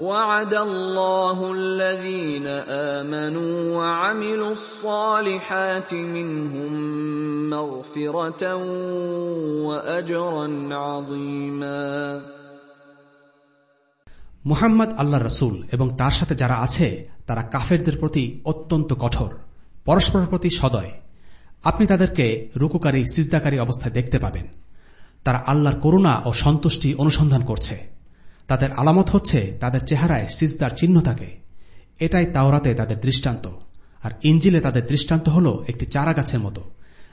وعد الله الذين امنوا وعملوا الصالحات منهم مغفره واجرا عظيما মুহাম্মদ আল্লাহ রসুল এবং তার সাথে যারা আছে তারা কাফেরদের প্রতি অত্যন্ত কঠোর পরস্পরের প্রতি সদয় আপনি তাদেরকে রুকুকারী সিজদাকারী অবস্থায় দেখতে পাবেন তারা আল্লাহর করুণা ও সন্তুষ্টি অনুসন্ধান করছে তাদের আলামত হচ্ছে তাদের চেহারায় সিজদার চিহ্ন থাকে। এটাই তাওরাতে তাদের দৃষ্টান্ত। আর ইঞ্জিলে তাদের দৃষ্টান্ত হল একটি চারা গাছের মতো,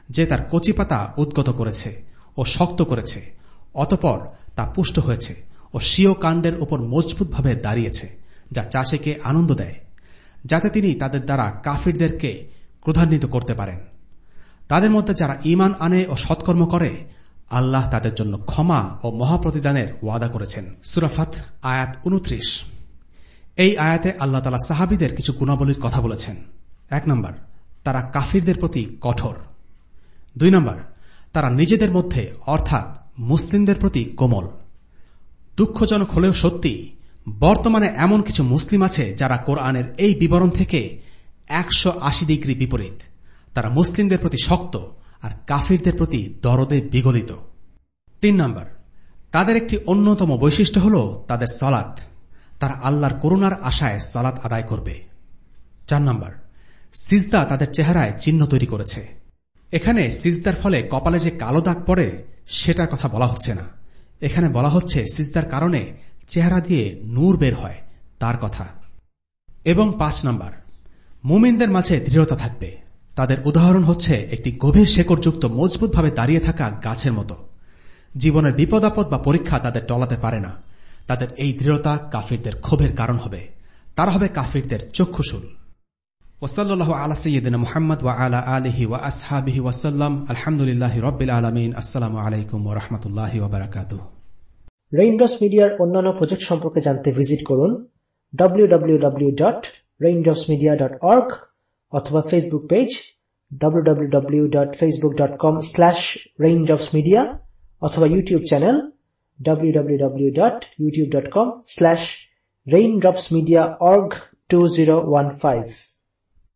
যে তার কচি পাতা উদ্গত করেছে ও শক্ত করেছে, অতপর তা পুষ্ট হয়েছে ও স্বীয় কাণ্ডের উপর মজবুতভাবে দাঁড়িয়েছে, যা চাষিকে আনন্দ দেয়, যাতে তিনি তাদের দ্বারা কাফিরদেরকে ক্রোধান্বিত করতে পারেন। তাদের মধ্যে যারা ইমান আনে ও সৎকর্ম করে আল্লাহ তাদের জন্য ক্ষমা ও মহাপ্রতিদানের ওয়াদা করেছেন। সুরাফাত আয়াত উনত্রিশ এই আয়াতে আল্লাহ তালা সাহাবিদের কিছু গুণাবলীর কথা বলেছেন। এক নম্বর, তারা কাফিরদের প্রতি কঠোর। দুই নম্বর, তারা নিজেদের মধ্যে, অর্থাৎ মুসলিমদের প্রতি কোমল। দুঃখজনক হলেও সত্যি, বর্তমানে এমন কিছু মুসলিম আছে যারা কোরআনের এই বিবরণ থেকে একশো আশি ডিগ্রি বিপরীত। তারা মুসলিমদের প্রতি শক্ত আর কাফিরদের প্রতি দরদে বিগলিত। তিন নম্বর, তাদের একটি অন্যতম বৈশিষ্ট্য হল তাদের সলাৎ তারা আল্লাহর করুণার আশায় সলাৎ আদায় করবে। চার নম্বর, সিজদা তাদের চেহারায় চিহ্ন তৈরি করেছে। এখানে সিজদার ফলে কপালে যে কালো দাগ পড়ে, সেটার কথা বলা হচ্ছে না। এখানে বলা হচ্ছে সিজদার কারণে চেহারা দিয়ে নূর বের হয়, তার কথা। এবং পাঁচ নম্বর, মুমিনদের মাঝে দৃঢ়তা থাকবে। তাদের উদাহরণ হচ্ছে একটি গভীর শেকড়যুক্ত মজবুতভাবে দাঁড়িয়ে থাকা গাছের মতো। জীবনের বিপদাপদ বা পরীক্ষা তাদের টলাতে পারে না। তাদের এই দৃঢ়তা কাফিরদের ক্ষোভের কারণ হবে। তারা হবে কাফিরদের চক্ষুশুল। ওসল্লাহ আলা সৈয়দিন মোহাম্মদ ওয়া আলা আলিহি ওয়া আসহাবিহি ওয়াসাল্লাম আলহামদুলিল্লাহ রবিল আলমিন। আসসালামু আলাইকুম ওয়া রাহমাতুল্লাহি ওয়া বারাকাতুহু। রেইনড্রপস মিডিয়ার অন্যান্য প্রজেক্ট সম্পর্কে জানতে ভিজিট করুন। www.raindropsmedia.org অথবা ফেসবুক পেজ www.facebook.com/raindropsmedia অথবা ইউটিউব চ্যানেল www.youtube.com/raindropsmediaorg2015